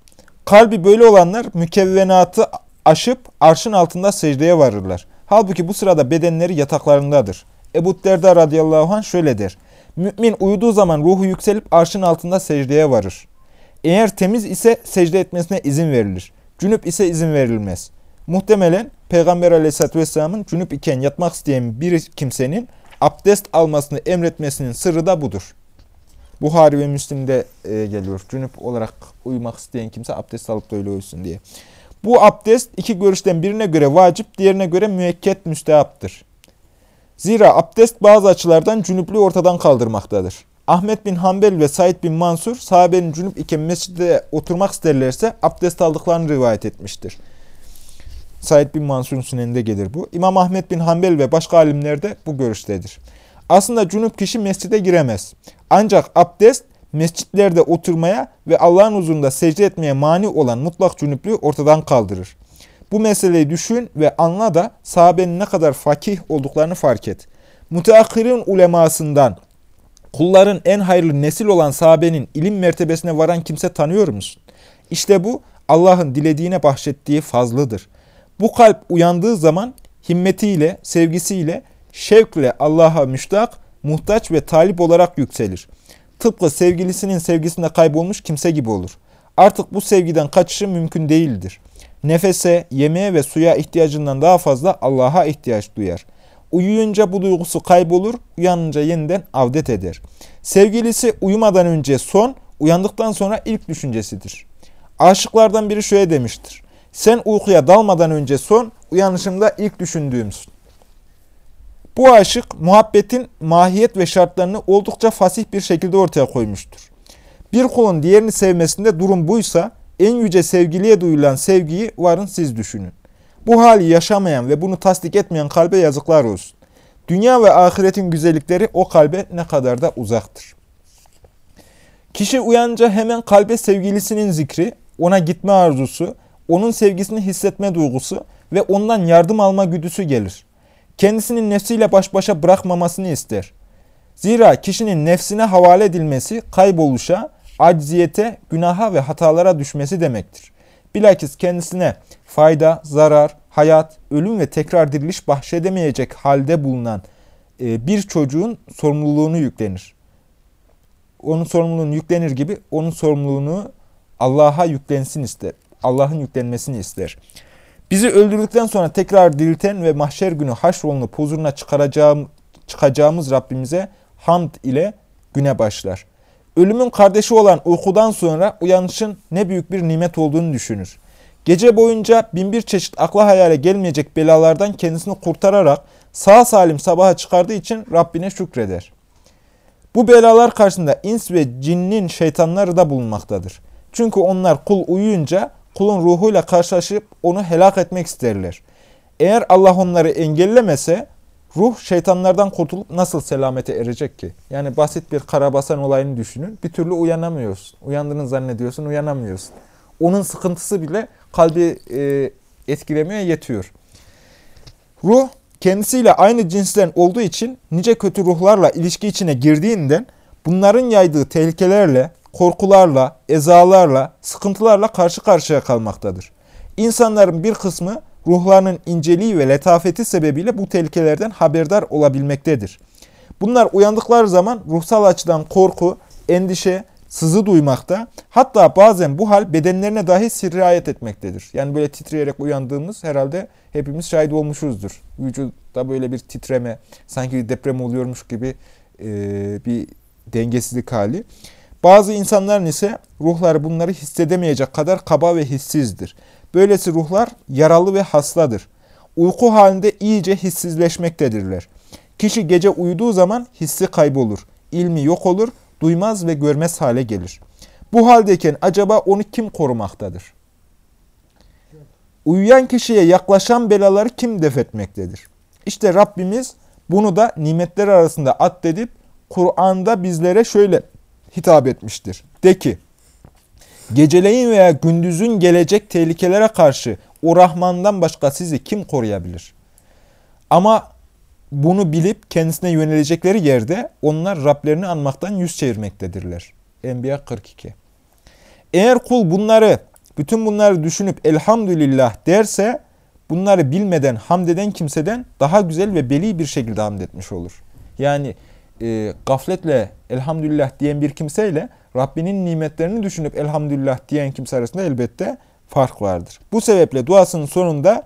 Kalbi böyle olanlar mükevvenatı aşıp arşın altında secdeye varırlar. Halbuki bu sırada bedenleri yataklarındadır. Ebu Derda radıyallahu anh şöyle der. Mümin uyuduğu zaman ruhu yükselip arşın altında secdeye varır. Eğer temiz ise secde etmesine izin verilir. Cünüp ise izin verilmez. Muhtemelen Peygamber aleyhissalatü vesselamın cünüp iken yatmak isteyen bir kimsenin abdest almasını emretmesinin sırrı da budur. Buhari ve Müslim'de e, geliyor. Cünüp olarak uyumak isteyen kimse abdest alıp da öyle uyusun diye. Bu abdest iki görüşten birine göre vacip, diğerine göre müekket müstehaptır. Zira abdest bazı açılardan cünüplüğü ortadan kaldırmaktadır. Ahmet bin Hanbel ve Said bin Mansur sahabenin cünüp iken mescidde oturmak isterlerse abdest aldıklarını rivayet etmiştir. Said bin Mansur'un süneninde gelir bu. İmam Ahmet bin Hanbel ve başka alimler de bu görüştedir. Aslında cünüp kişi mescide giremez. Ancak abdest mescitlerde oturmaya ve Allah'ın huzurunda secde etmeye mani olan mutlak cünüplüğü ortadan kaldırır. Bu meseleyi düşün ve anla da sahabenin ne kadar fakih olduklarını fark et. Müteakhirin ulemasından kulların en hayırlı nesil olan sahabenin ilim mertebesine varan kimse tanıyor musun? İşte bu Allah'ın dilediğine bahşettiği fazlıdır. Bu kalp uyandığı zaman himmetiyle, sevgisiyle, şevkle Allah'a müştak, muhtaç ve talip olarak yükselir. Tıpkı sevgilisinin sevgisinde kaybolmuş kimse gibi olur. Artık bu sevgiden kaçışı mümkün değildir. Nefese, yemeğe ve suya ihtiyacından daha fazla Allah'a ihtiyaç duyar. Uyuyunca bu duygusu kaybolur, uyanınca yeniden avdet eder. Sevgilisi uyumadan önce son, uyandıktan sonra ilk düşüncesidir. Aşıklardan biri şöyle demiştir. Sen uykuya dalmadan önce son, uyanışımda ilk düşündüğümsün. Bu aşık muhabbetin mahiyet ve şartlarını oldukça fasih bir şekilde ortaya koymuştur. Bir kulun diğerini sevmesinde durum buysa en yüce sevgiliye duyulan sevgiyi varın siz düşünün. Bu hali yaşamayan ve bunu tasdik etmeyen kalbe yazıklar olsun. Dünya ve ahiretin güzellikleri o kalbe ne kadar da uzaktır. Kişi uyanınca hemen kalbe sevgilisinin zikri, ona gitme arzusu, onun sevgisini hissetme duygusu ve ondan yardım alma güdüsü gelir. Kendisinin nefsiyle baş başa bırakmamasını ister. Zira kişinin nefsine havale edilmesi kayboluşa, acziyete, günaha ve hatalara düşmesi demektir. Bilakis kendisine fayda, zarar, hayat, ölüm ve tekrar diriliş bahşedemeyecek halde bulunan e, bir çocuğun sorumluluğunu yüklenir. Onun sorumluluğunu yüklenir gibi onun sorumluluğunu Allah'a yüklensin ister. Allah'ın yüklenmesini ister. Bizi öldürdükten sonra tekrar dirilten ve mahşer günü haşrolunup huzuruna çıkaracağım, çıkacağımız Rabbimize hamd ile güne başlar. Ölümün kardeşi olan uykudan sonra uyanışın ne büyük bir nimet olduğunu düşünür. Gece boyunca binbir çeşit akla hayale gelmeyecek belalardan kendisini kurtararak sağ salim sabaha çıkardığı için Rabbine şükreder. Bu belalar karşısında ins ve cinnin şeytanları da bulunmaktadır. Çünkü onlar kul uyuyunca kulun ruhuyla karşılaşıp onu helak etmek isterler. Eğer Allah onları engellemese ruh şeytanlardan kurtulup nasıl selamete erecek ki? Yani basit bir karabasan olayını düşünün. Bir türlü uyanamıyorsun. Uyandığını zannediyorsun, uyanamıyorsun. Onun sıkıntısı bile kalbi e, etkilemeye yetiyor. Ruh kendisiyle aynı cinsten olduğu için nice kötü ruhlarla ilişki içine girdiğinden bunların yaydığı tehlikelerle, korkularla, ezalarla, sıkıntılarla karşı karşıya kalmaktadır. İnsanların bir kısmı ruhlarının inceliği ve letafeti sebebiyle bu tehlikelerden haberdar olabilmektedir. Bunlar uyandıkları zaman ruhsal açıdan korku, endişe, sızı duymakta, hatta bazen bu hal bedenlerine dahi sirayet etmektedir. Yani böyle titreyerek uyandığımız herhalde hepimiz şahit olmuşuzdur. Vücutta böyle bir titreme, sanki bir deprem oluyormuş gibi e, bir dengesizlik hali. Bazı insanların ise ruhları bunları hissedemeyecek kadar kaba ve hissizdir. Böylesi ruhlar yaralı ve hastadır. Uyku halinde iyice hissizleşmektedirler. Kişi gece uyuduğu zaman hissi kaybolur, ilmi yok olur, duymaz ve görmez hale gelir. Bu haldeyken acaba onu kim korumaktadır? Uyuyan kişiye yaklaşan belaları kim defetmektedir? İşte Rabbimiz bunu da nimetler arasında addedip Kur'an'da bizlere şöyle hitap etmiştir. De ki, geceleyin veya gündüzün gelecek tehlikelere karşı o Rahman'dan başka sizi kim koruyabilir? Ama bunu bilip kendisine yönelecekleri yerde onlar Rablerini anmaktan yüz çevirmektedirler. Enbiya 42 Eğer kul bunları, bütün bunları düşünüp elhamdülillah derse, bunları bilmeden hamd eden kimseden daha güzel ve beli bir şekilde hamd etmiş olur. Yani e, gafletle elhamdülillah diyen bir kimseyle Rabbinin nimetlerini düşünüp elhamdülillah diyen kimse arasında elbette fark vardır. Bu sebeple duasının sonunda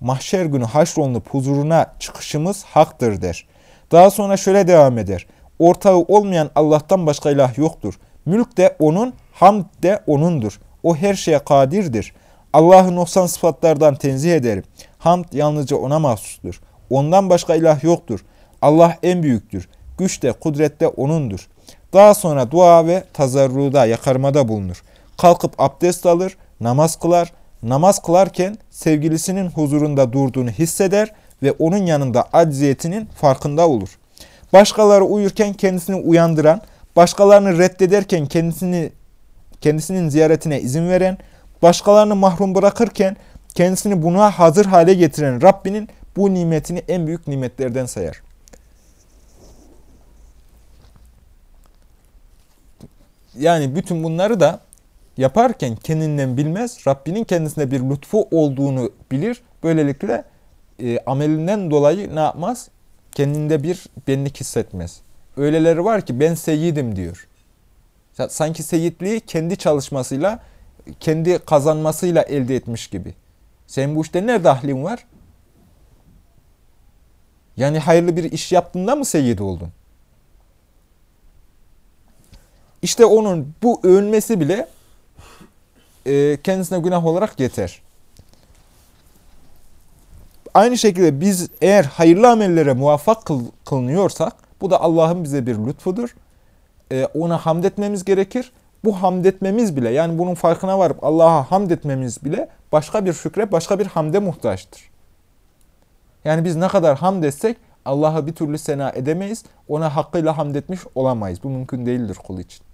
mahşer günü haşrolunup huzuruna çıkışımız haktır der. Daha sonra şöyle devam eder. Ortağı olmayan Allah'tan başka ilah yoktur. Mülk de O'nun, hamd de O'nundur. O her şeye kadirdir. Allah'ı noksan sıfatlardan tenzih ederim. Hamd yalnızca O'na mahsustur. Ondan başka ilah yoktur. Allah en büyüktür. Güç de, kudret de O'nundur. Daha sonra dua ve tazarruda, yakarmada bulunur. Kalkıp abdest alır, namaz kılar. Namaz kılarken sevgilisinin huzurunda durduğunu hisseder ve onun yanında acziyetinin farkında olur. Başkaları uyurken kendisini uyandıran, başkalarını reddederken kendisini kendisinin ziyaretine izin veren, başkalarını mahrum bırakırken kendisini buna hazır hale getiren Rabbinin bu nimetini en büyük nimetlerden sayar. Yani bütün bunları da yaparken kendinden bilmez, Rabbinin kendisine bir lütfu olduğunu bilir. Böylelikle e, amelinden dolayı ne yapmaz? Kendinde bir benlik hissetmez. Öyleleri var ki ben seyyidim diyor. Sanki seyitliği kendi çalışmasıyla, kendi kazanmasıyla elde etmiş gibi. Senin bu işte nerede ahlin var? Yani hayırlı bir iş yaptığında mı seyyid oldun? İşte onun bu övünmesi bile e, kendisine günah olarak yeter. Aynı şekilde biz eğer hayırlı amellere muvaffak kıl, kılınıyorsak bu da Allah'ın bize bir lütfudur. E, ona hamd etmemiz gerekir. Bu hamd etmemiz bile yani bunun farkına varıp Allah'a hamd etmemiz bile başka bir şükre, başka bir hamde muhtaçtır. Yani biz ne kadar hamd etsek Allah'a bir türlü sena edemeyiz. Ona hakkıyla hamd etmiş olamayız. Bu mümkün değildir kul için.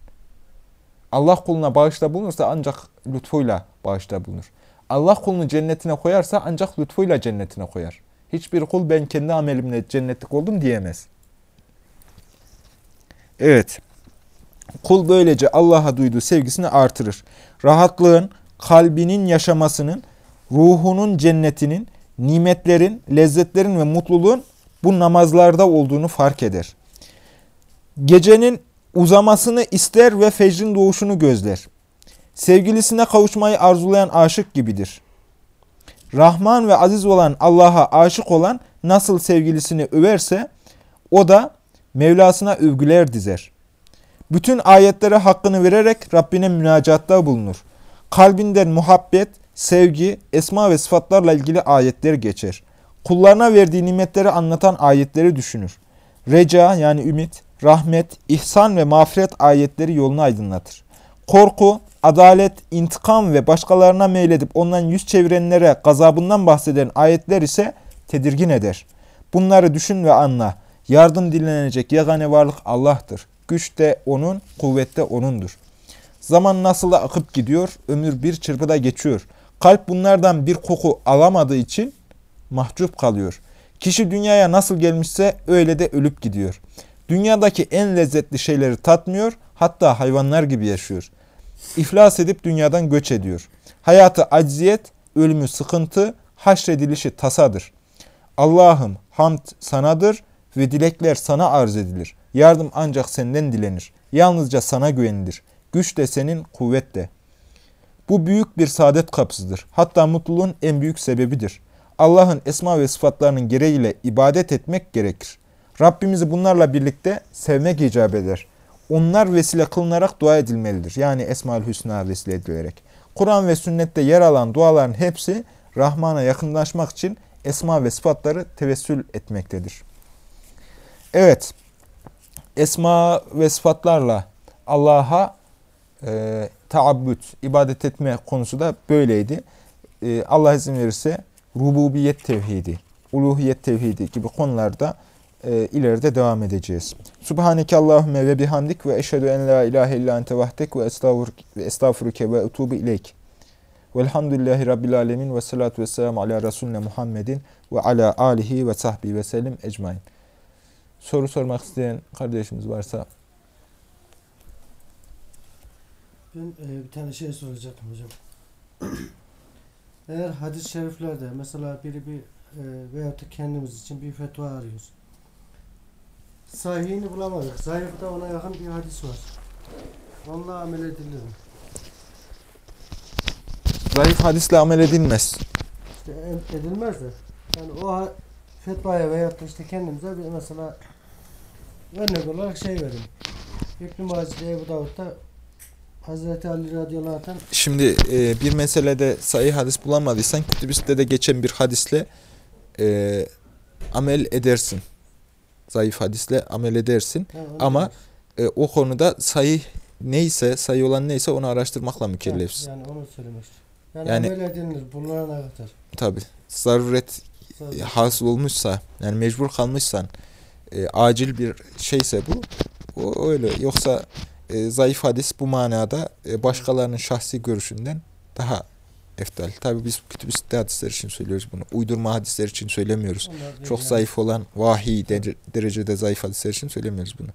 Allah kuluna bağışta bulunursa ancak lütfuyla bağışta bulunur. Allah kulunu cennetine koyarsa ancak lütfuyla cennetine koyar. Hiçbir kul ben kendi amelimle cennetlik oldum diyemez. Evet. Kul böylece Allah'a duyduğu sevgisini artırır. Rahatlığın, kalbinin yaşamasının, ruhunun cennetinin, nimetlerin, lezzetlerin ve mutluluğun bu namazlarda olduğunu fark eder. Gecenin uzamasını ister ve fecrin doğuşunu gözler. Sevgilisine kavuşmayı arzulayan aşık gibidir. Rahman ve aziz olan Allah'a aşık olan nasıl sevgilisini överse o da Mevlasına övgüler dizer. Bütün ayetlere hakkını vererek Rabbine münacatta bulunur. Kalbinden muhabbet, sevgi, esma ve sıfatlarla ilgili ayetler geçer. Kullarına verdiği nimetleri anlatan ayetleri düşünür. Reca yani ümit, rahmet, ihsan ve mağfiret ayetleri yolunu aydınlatır. Korku, adalet, intikam ve başkalarına meyledip ondan yüz çevirenlere gazabından bahseden ayetler ise tedirgin eder. Bunları düşün ve anla. Yardım dilenecek yegane varlık Allah'tır. Güç de O'nun, kuvvet de O'nundur. Zaman nasıl da akıp gidiyor, ömür bir çırpıda geçiyor. Kalp bunlardan bir koku alamadığı için mahcup kalıyor. Kişi dünyaya nasıl gelmişse öyle de ölüp gidiyor. Dünyadaki en lezzetli şeyleri tatmıyor, hatta hayvanlar gibi yaşıyor. İflas edip dünyadan göç ediyor. Hayatı acziyet, ölümü sıkıntı, haşredilişi tasadır. Allah'ım hamd sanadır ve dilekler sana arz edilir. Yardım ancak senden dilenir. Yalnızca sana güvenilir. Güç de senin, kuvvet de. Bu büyük bir saadet kapısıdır. Hatta mutluluğun en büyük sebebidir. Allah'ın esma ve sıfatlarının gereğiyle ibadet etmek gerekir. Rabbimizi bunlarla birlikte sevmek icap eder. Onlar vesile kılınarak dua edilmelidir. Yani Esma-ül Hüsna vesile edilerek. Kur'an ve sünnette yer alan duaların hepsi Rahman'a yakınlaşmak için esma ve sıfatları tevessül etmektedir. Evet, esma ve sıfatlarla Allah'a e, taabbüt, ibadet etme konusu da böyleydi. E, Allah izin verirse rububiyet tevhidi, uluhiyet tevhidi gibi konularda e, ileride devam edeceğiz. Subhaneke Allahümme ve bihamdik ve eşhedü en la ilahe illa ente vahdek ve estağfuruke ve etubu ileyk. Velhamdülillahi Rabbil alemin ve salatu ve selamu ala Resulüne Muhammedin ve ala alihi ve sahbihi ve sellem ecmain. Soru sormak isteyen kardeşimiz varsa. Ben e, bir tane şey soracaktım hocam. Eğer hadis-i şeriflerde mesela biri bir e, veyahut da kendimiz için bir fetva arıyoruz. Sahihini bulamadık. Zayıfta ona yakın bir hadis var. Onunla amel edilir mi? Zayıf hadisle amel edilmez. İşte ed- edilmez de. Yani o fetvaya da işte kendimize bir mesela örnek olarak şey verin. İbn-i Macide Ebu Davud'da Hazreti Ali radıyallahu anh'tan Şimdi e, bir meselede sahih hadis bulamadıysan kütüb de geçen bir hadisle e, amel edersin. Zayıf hadisle amel edersin. Onu Ama. E, o konuda sahih neyse, sahih olan neyse onu araştırmakla mükellefsin. Yani onu istiyorum. Yani, Yani- amel edilir. Bulunana kadar. Tabi. Zaruret Zaten- hasıl olmuşsa, yani mecbur kalmışsan, e, acil bir şeyse bu, o öyle. Yoksa e, zayıf hadis bu manada e, başkalarının şahsi görüşünden daha eftal. Tabi biz kütüb hadisler için söylüyoruz bunu. Uydurma hadisler için söylemiyoruz. Çok yani. zayıf olan vahiy de- derecede zayıf hadisler için söylemiyoruz bunu.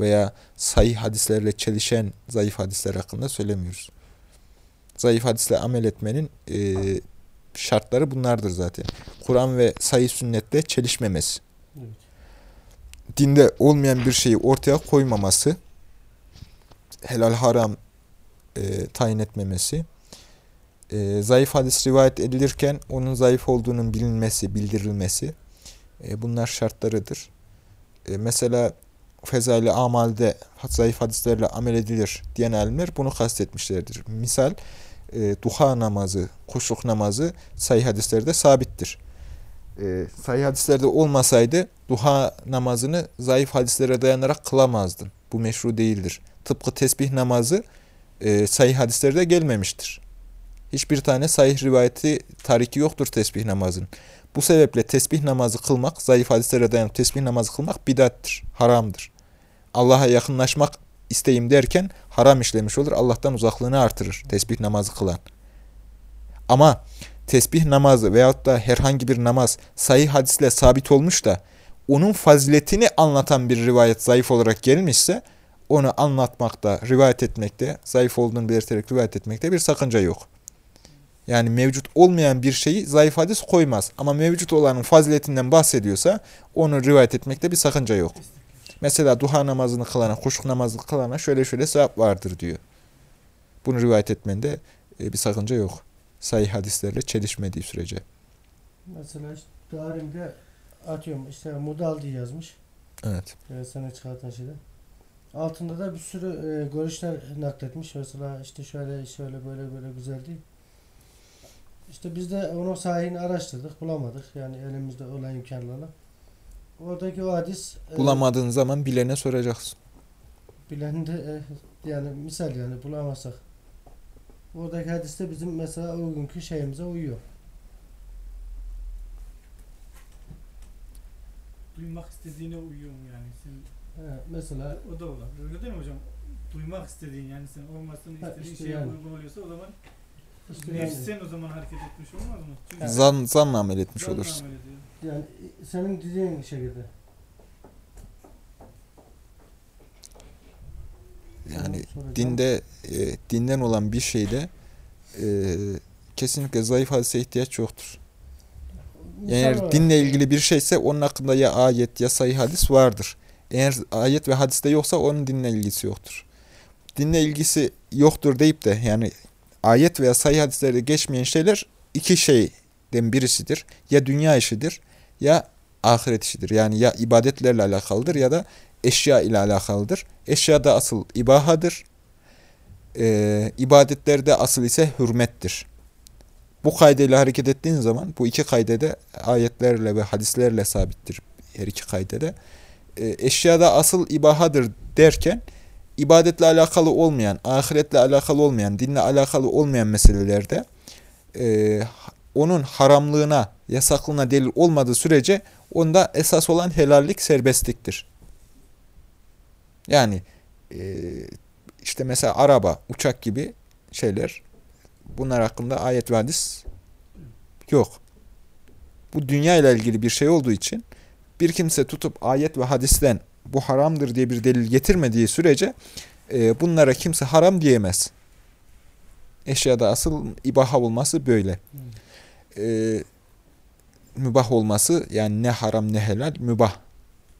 Veya sahih hadislerle çelişen zayıf hadisler hakkında söylemiyoruz. Zayıf hadisle amel etmenin e, şartları bunlardır zaten. Kur'an ve sahih sünnette çelişmemesi. Evet. Dinde olmayan bir şeyi ortaya koymaması, helal haram e, tayin etmemesi, e, zayıf hadis rivayet edilirken onun zayıf olduğunun bilinmesi, bildirilmesi e, bunlar şartlarıdır. E, mesela fezaili amalde zayıf hadislerle amel edilir diyen alimler bunu kastetmişlerdir. Misal e, duha namazı, kuşluk namazı sahih hadislerde sabittir. E, sahih hadislerde olmasaydı duha namazını zayıf hadislere dayanarak kılamazdın. Bu meşru değildir. Tıpkı tesbih namazı e, sahih hadislerde gelmemiştir. Hiçbir tane sahih rivayeti tariki yoktur tesbih namazının. Bu sebeple tesbih namazı kılmak, zayıf hadislere dayanıp tesbih namazı kılmak bidattir, haramdır. Allah'a yakınlaşmak isteyim derken haram işlemiş olur. Allah'tan uzaklığını artırır tesbih namazı kılan. Ama tesbih namazı veyahut da herhangi bir namaz sahih hadisle sabit olmuş da onun faziletini anlatan bir rivayet zayıf olarak gelmişse onu anlatmakta, rivayet etmekte, zayıf olduğunu belirterek rivayet etmekte bir sakınca yok. Yani mevcut olmayan bir şeyi zayıf hadis koymaz. Ama mevcut olanın faziletinden bahsediyorsa onu rivayet etmekte bir sakınca yok. Mesela duha namazını kılana, kuşluk namazını kılana şöyle şöyle sevap vardır diyor. Bunu rivayet etmende e, bir sakınca yok. Sahih hadislerle çelişmediği sürece. Mesela işte Darim'de atıyorum işte Mudal diye yazmış. Evet. E, sana çıkartan şeyde. Altında da bir sürü e, görüşler nakletmiş. Mesela işte şöyle şöyle böyle böyle güzel değil. İşte biz de onun sahihini araştırdık. Bulamadık. Yani elimizde olan imkanlarla. Oradaki o hadis e, Bulamadığın zaman bilene soracaksın. bilen de e, yani misal yani bulamazsak. Oradaki hadiste bizim mesela o günkü şeyimize uyuyor. Duymak istediğine uyuyor mu yani? Sen, He, mesela o da olabilir. Öyle değil mi hocam? Duymak istediğin yani sen olmasını istediğin işte şeye yani. uygun oluyorsa o zaman yani, nefsen o zaman hareket etmiş olmaz mı? Çünkü Evet. Zan, zanla amel etmiş zanla olursun. amel ediyor. yani senin dediğin şekilde. Yani dinde e, dinden olan bir şeyde e, kesinlikle zayıf hadise ihtiyaç yoktur. İnsan Eğer dinle ilgili bir şeyse onun hakkında ya ayet ya sahih hadis vardır. Eğer ayet ve hadiste yoksa onun dinle ilgisi yoktur. Dinle ilgisi yoktur deyip de yani ayet veya sahih hadislerde geçmeyen şeyler iki şeyden birisidir. Ya dünya işidir ya ahiret işidir. Yani ya ibadetlerle alakalıdır ya da eşya ile alakalıdır. Eşyada asıl ibahadır. Ee, ibadetlerde asıl ise hürmettir. Bu kaydeyle hareket ettiğin zaman bu iki kaydede ayetlerle ve hadislerle sabittir her iki kaydede. Ee, eşyada asıl ibahadır derken ibadetle alakalı olmayan, ahiretle alakalı olmayan, dinle alakalı olmayan meselelerde e, onun haramlığına, yasaklığına delil olmadığı sürece onda esas olan helallik, serbestliktir. Yani e, işte mesela araba, uçak gibi şeyler bunlar hakkında ayet ve hadis yok. Bu dünya ile ilgili bir şey olduğu için bir kimse tutup ayet ve hadisten bu haramdır diye bir delil getirmediği sürece e, bunlara kimse haram diyemez. Eşyada asıl ibaha olması böyle. Ee, mübah olması yani ne haram ne helal mübah.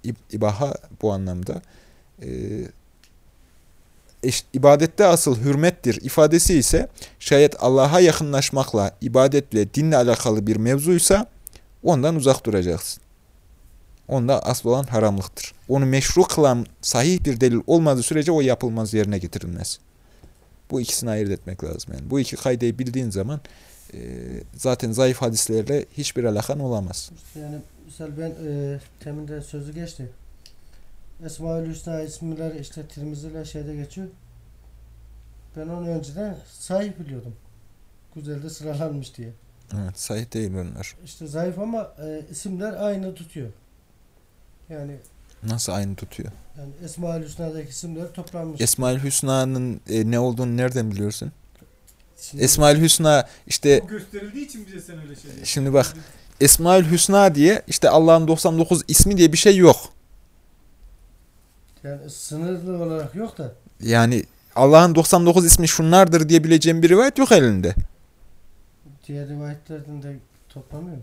İb- İbaha bu anlamda. Eş- ibadette asıl hürmettir ifadesi ise şayet Allah'a yakınlaşmakla, ibadetle, dinle alakalı bir mevzuysa ondan uzak duracaksın. Onda asıl olan haramlıktır. Onu meşru kılan sahih bir delil olmadığı sürece o yapılmaz yerine getirilmez. Bu ikisini ayırt etmek lazım. Yani bu iki kaydeyi bildiğin zaman e, zaten zayıf hadislerle hiçbir alakan olamaz. İşte yani misal ben e, teminde sözü geçti. Esma-ül Hüsna isimler işte Tirmizi'yle şeyde geçiyor. Ben onu önceden sahih biliyordum. Güzel de sıralanmış diye. Evet, sahih değil onlar. İşte zayıf ama e, isimler aynı tutuyor. Yani Nasıl aynı tutuyor? yani Esma-ül Hüsna'daki isimler toplanmış. Esmaül Hüsna'nın e, ne olduğunu nereden biliyorsun? Şimdi- Esmaül Hüsna işte O gösterildiği için bize sen öyle şey. Şimdi bak. Esmaül Hüsna diye işte Allah'ın 99 ismi diye bir şey yok. Yani sınırlı olarak yok da Yani Allah'ın 99 ismi şunlardır diyebileceğim bir rivayet yok elinde. diğer rivayetlerden de toplanıyor. mu?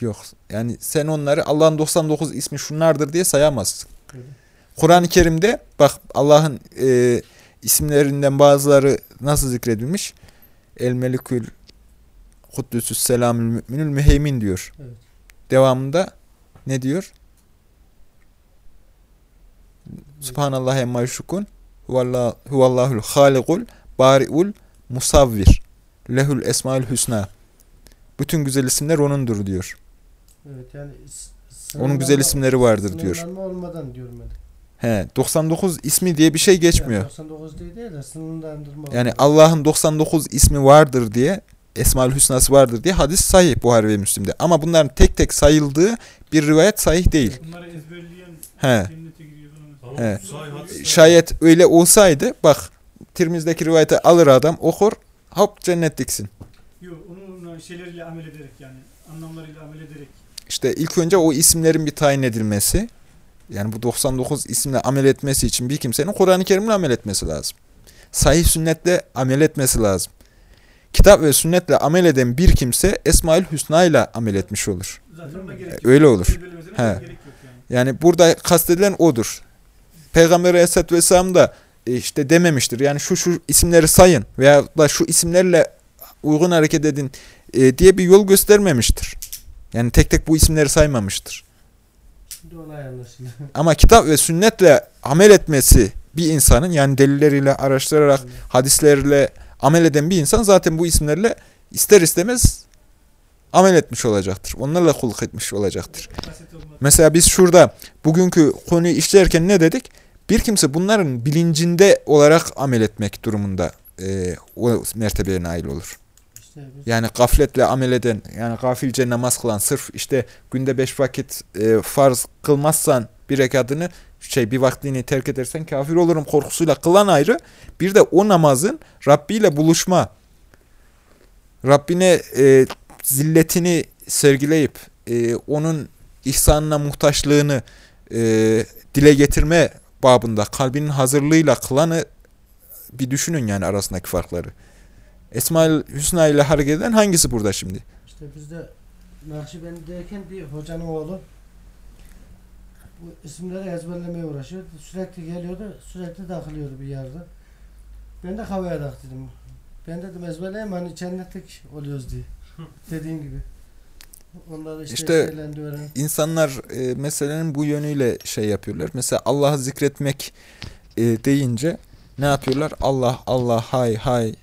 Yok. Yani sen onları Allah'ın 99 ismi şunlardır diye sayamazsın. Kur'an-ı Kerim'de bak Allah'ın e, isimlerinden bazıları nasıl zikredilmiş? El Melikül Kuddüsüs Selamül Müminül Müheymin diyor. Evet. Devamında ne diyor? Subhanallah emma huvallah- huvallahul halikul bari'ul musavvir lehul esmaül hüsna. Bütün güzel isimler onundur diyor. Evet yani Onun güzel isimleri vardır diyor. Olmadan diyorum ben. He, 99 ismi diye bir şey geçmiyor. Yani 99 değil, değil de sınırlandırma. Yani. Allah'ın 99 ismi vardır diye, Esmaül Hüsnası vardır diye hadis sahih Buhari ve Müslim'de. Ama bunların tek tek sayıldığı bir rivayet sahih değil. Bunları ezberleyen He. hadisler- Şayet öyle olsaydı bak Tirmiz'deki rivayeti alır adam okur hop cennetliksin. Yok onun şeyleriyle amel ederek yani anlamlarıyla amel ederek. İşte ilk önce o isimlerin bir tayin edilmesi. Yani bu 99 isimle amel etmesi için bir kimsenin Kur'an-ı Kerim'le amel etmesi lazım. Sahih sünnetle amel etmesi lazım. Kitap ve sünnetle amel eden bir kimse Esmaül Hüsna ile amel etmiş olur. Öyle olur. He. yani. Yani burada kastedilen odur. Peygamber Aleyhisselatü Vesselam da e, işte dememiştir. Yani şu şu isimleri sayın veya da şu isimlerle uygun hareket edin e, diye bir yol göstermemiştir. Yani tek tek bu isimleri saymamıştır. Ama kitap ve sünnetle amel etmesi bir insanın yani delilleriyle araştırarak hadislerle amel eden bir insan zaten bu isimlerle ister istemez amel etmiş olacaktır. Onlarla kulluk etmiş olacaktır. Mesela biz şurada bugünkü konuyu işlerken ne dedik? Bir kimse bunların bilincinde olarak amel etmek durumunda e, o mertebeye nail olur. Yani gafletle amel eden, yani gafilce namaz kılan, sırf işte günde beş vakit e, farz kılmazsan bir rekatını, şey bir vaktini terk edersen kafir olurum korkusuyla kılan ayrı. Bir de o namazın Rabbi ile buluşma, Rabbine e, zilletini sergileyip e, onun ihsanına muhtaçlığını e, dile getirme babında kalbinin hazırlığıyla kılanı bir düşünün yani arasındaki farkları. Esmaül Hüsna ile hareket eden hangisi burada şimdi? işte bizde Nakşibendi'deyken bir hocanın oğlu bu isimleri ezberlemeye uğraşıyordu. Sürekli geliyordu, sürekli takılıyordu bir yerde. Ben de havaya taktım. Ben dedim ezberleyeyim hani cennetlik oluyoruz diye. Dediğin gibi. Onları işte, İşte-. İnsanlar e, meselenin bu yönüyle şey yapıyorlar. Mesela Allah'ı zikretmek e, deyince ne yapıyorlar? Allah, Allah, hay, hay,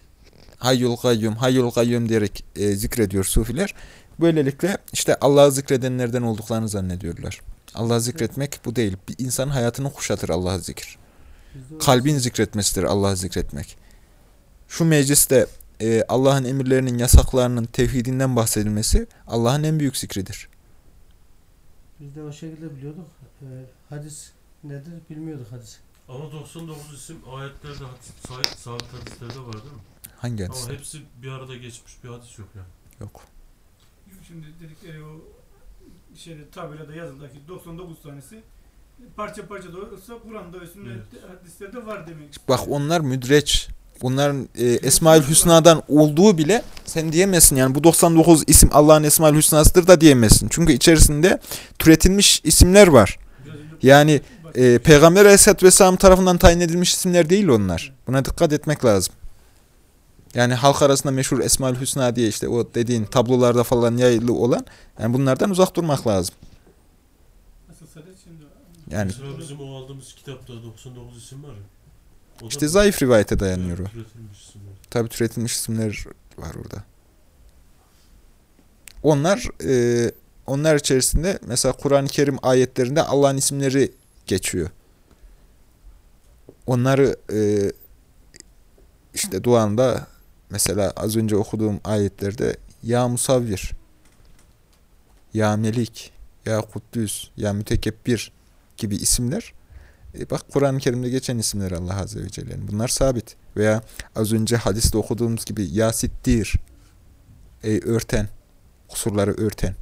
hayyul gayyum, hayyul gayyum diyerek e, zikrediyor sufiler. Böylelikle işte Allah'ı zikredenlerden olduklarını zannediyorlar. Allah'ı zikretmek bu değil. Bir insanın hayatını kuşatır Allah'ı zikir. Kalbin zikretmesidir Allah'ı zikretmek. Şu mecliste e, Allah'ın emirlerinin, yasaklarının, tevhidinden bahsedilmesi Allah'ın en büyük zikridir. Biz de o şekilde biliyorduk. Ee, hadis nedir bilmiyorduk hadis. Ama 99 isim ayetlerde, hadis, sahih, sabit hadislerde var değil mi? Hangi hadis? Ama hepsi bir arada geçmiş bir hadis yok yani. Yok. Şimdi dedikleri o şeyde tabelada yazıldaki 99 tanesi parça parça da olsa Kur'an'da ve sünnette hadislerde var demek. Bak onlar müdreç Bunların e, Esmaül Hüsna'dan olduğu bile sen diyemezsin. Yani bu 99 isim Allah'ın Esmaül Hüsna'sıdır da diyemezsin. Çünkü içerisinde türetilmiş isimler var. Yani e, Peygamber Aleyhisselatü Vesselam tarafından tayin edilmiş isimler değil onlar. Buna dikkat etmek lazım. Yani halk arasında meşhur Esmaül Hüsna diye işte o dediğin tablolarda falan yayılı olan yani bunlardan uzak durmak lazım. Yani Mesela bizim o aldığımız kitapta 99 isim var ya. O da işte zayıf rivayete dayanıyor o. Türetilmiş isimler. Tabi türetilmiş isimler var orada. Onlar e, onlar içerisinde mesela Kur'an-ı Kerim ayetlerinde Allah'ın isimleri geçiyor. Onları e, işte duanda mesela az önce okuduğum ayetlerde Ya Musavvir, Ya Melik, Ya Kuddüs, Ya Mütekebbir gibi isimler e, bak Kur'an-ı Kerim'de geçen isimler Allah Azze ve Celle'nin. Bunlar sabit. Veya az önce hadiste okuduğumuz gibi Ya Sittir, ey örten, kusurları örten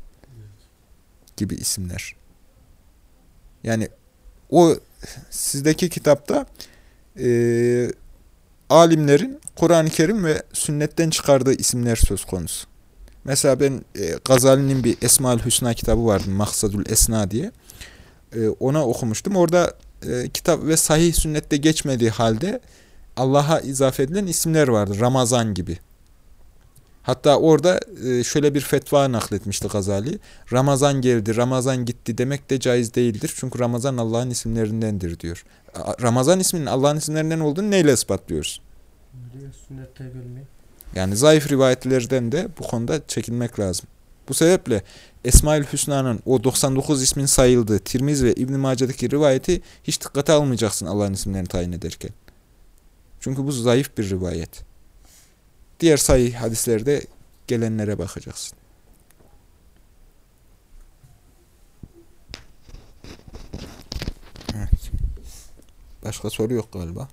gibi isimler. Yani o sizdeki kitapta e, alimlerin Kur'an-ı Kerim ve sünnetten çıkardığı isimler söz konusu. Mesela ben e, Gazali'nin bir Esmaül Hüsna kitabı vardı. Maksadül Esna diye. E, ona okumuştum. Orada e, kitap ve sahih sünnette geçmediği halde Allah'a izafe edilen isimler vardı. Ramazan gibi. Hatta orada e, şöyle bir fetva nakletmişti Gazali. Ramazan geldi, Ramazan gitti demek de caiz değildir. Çünkü Ramazan Allah'ın isimlerindendir diyor. Ramazan isminin Allah'ın isimlerinden olduğunu neyle ispatlıyoruz? Yani zayıf rivayetlerden de bu konuda çekinmek lazım. Bu sebeple Esmaül Hüsna'nın o 99 ismin sayıldığı Tirmiz ve İbn Mace'deki rivayeti hiç dikkate almayacaksın Allah'ın isimlerini tayin ederken. Çünkü bu zayıf bir rivayet. Diğer sahih hadislerde gelenlere bakacaksın. Evet. Başka soru yok galiba.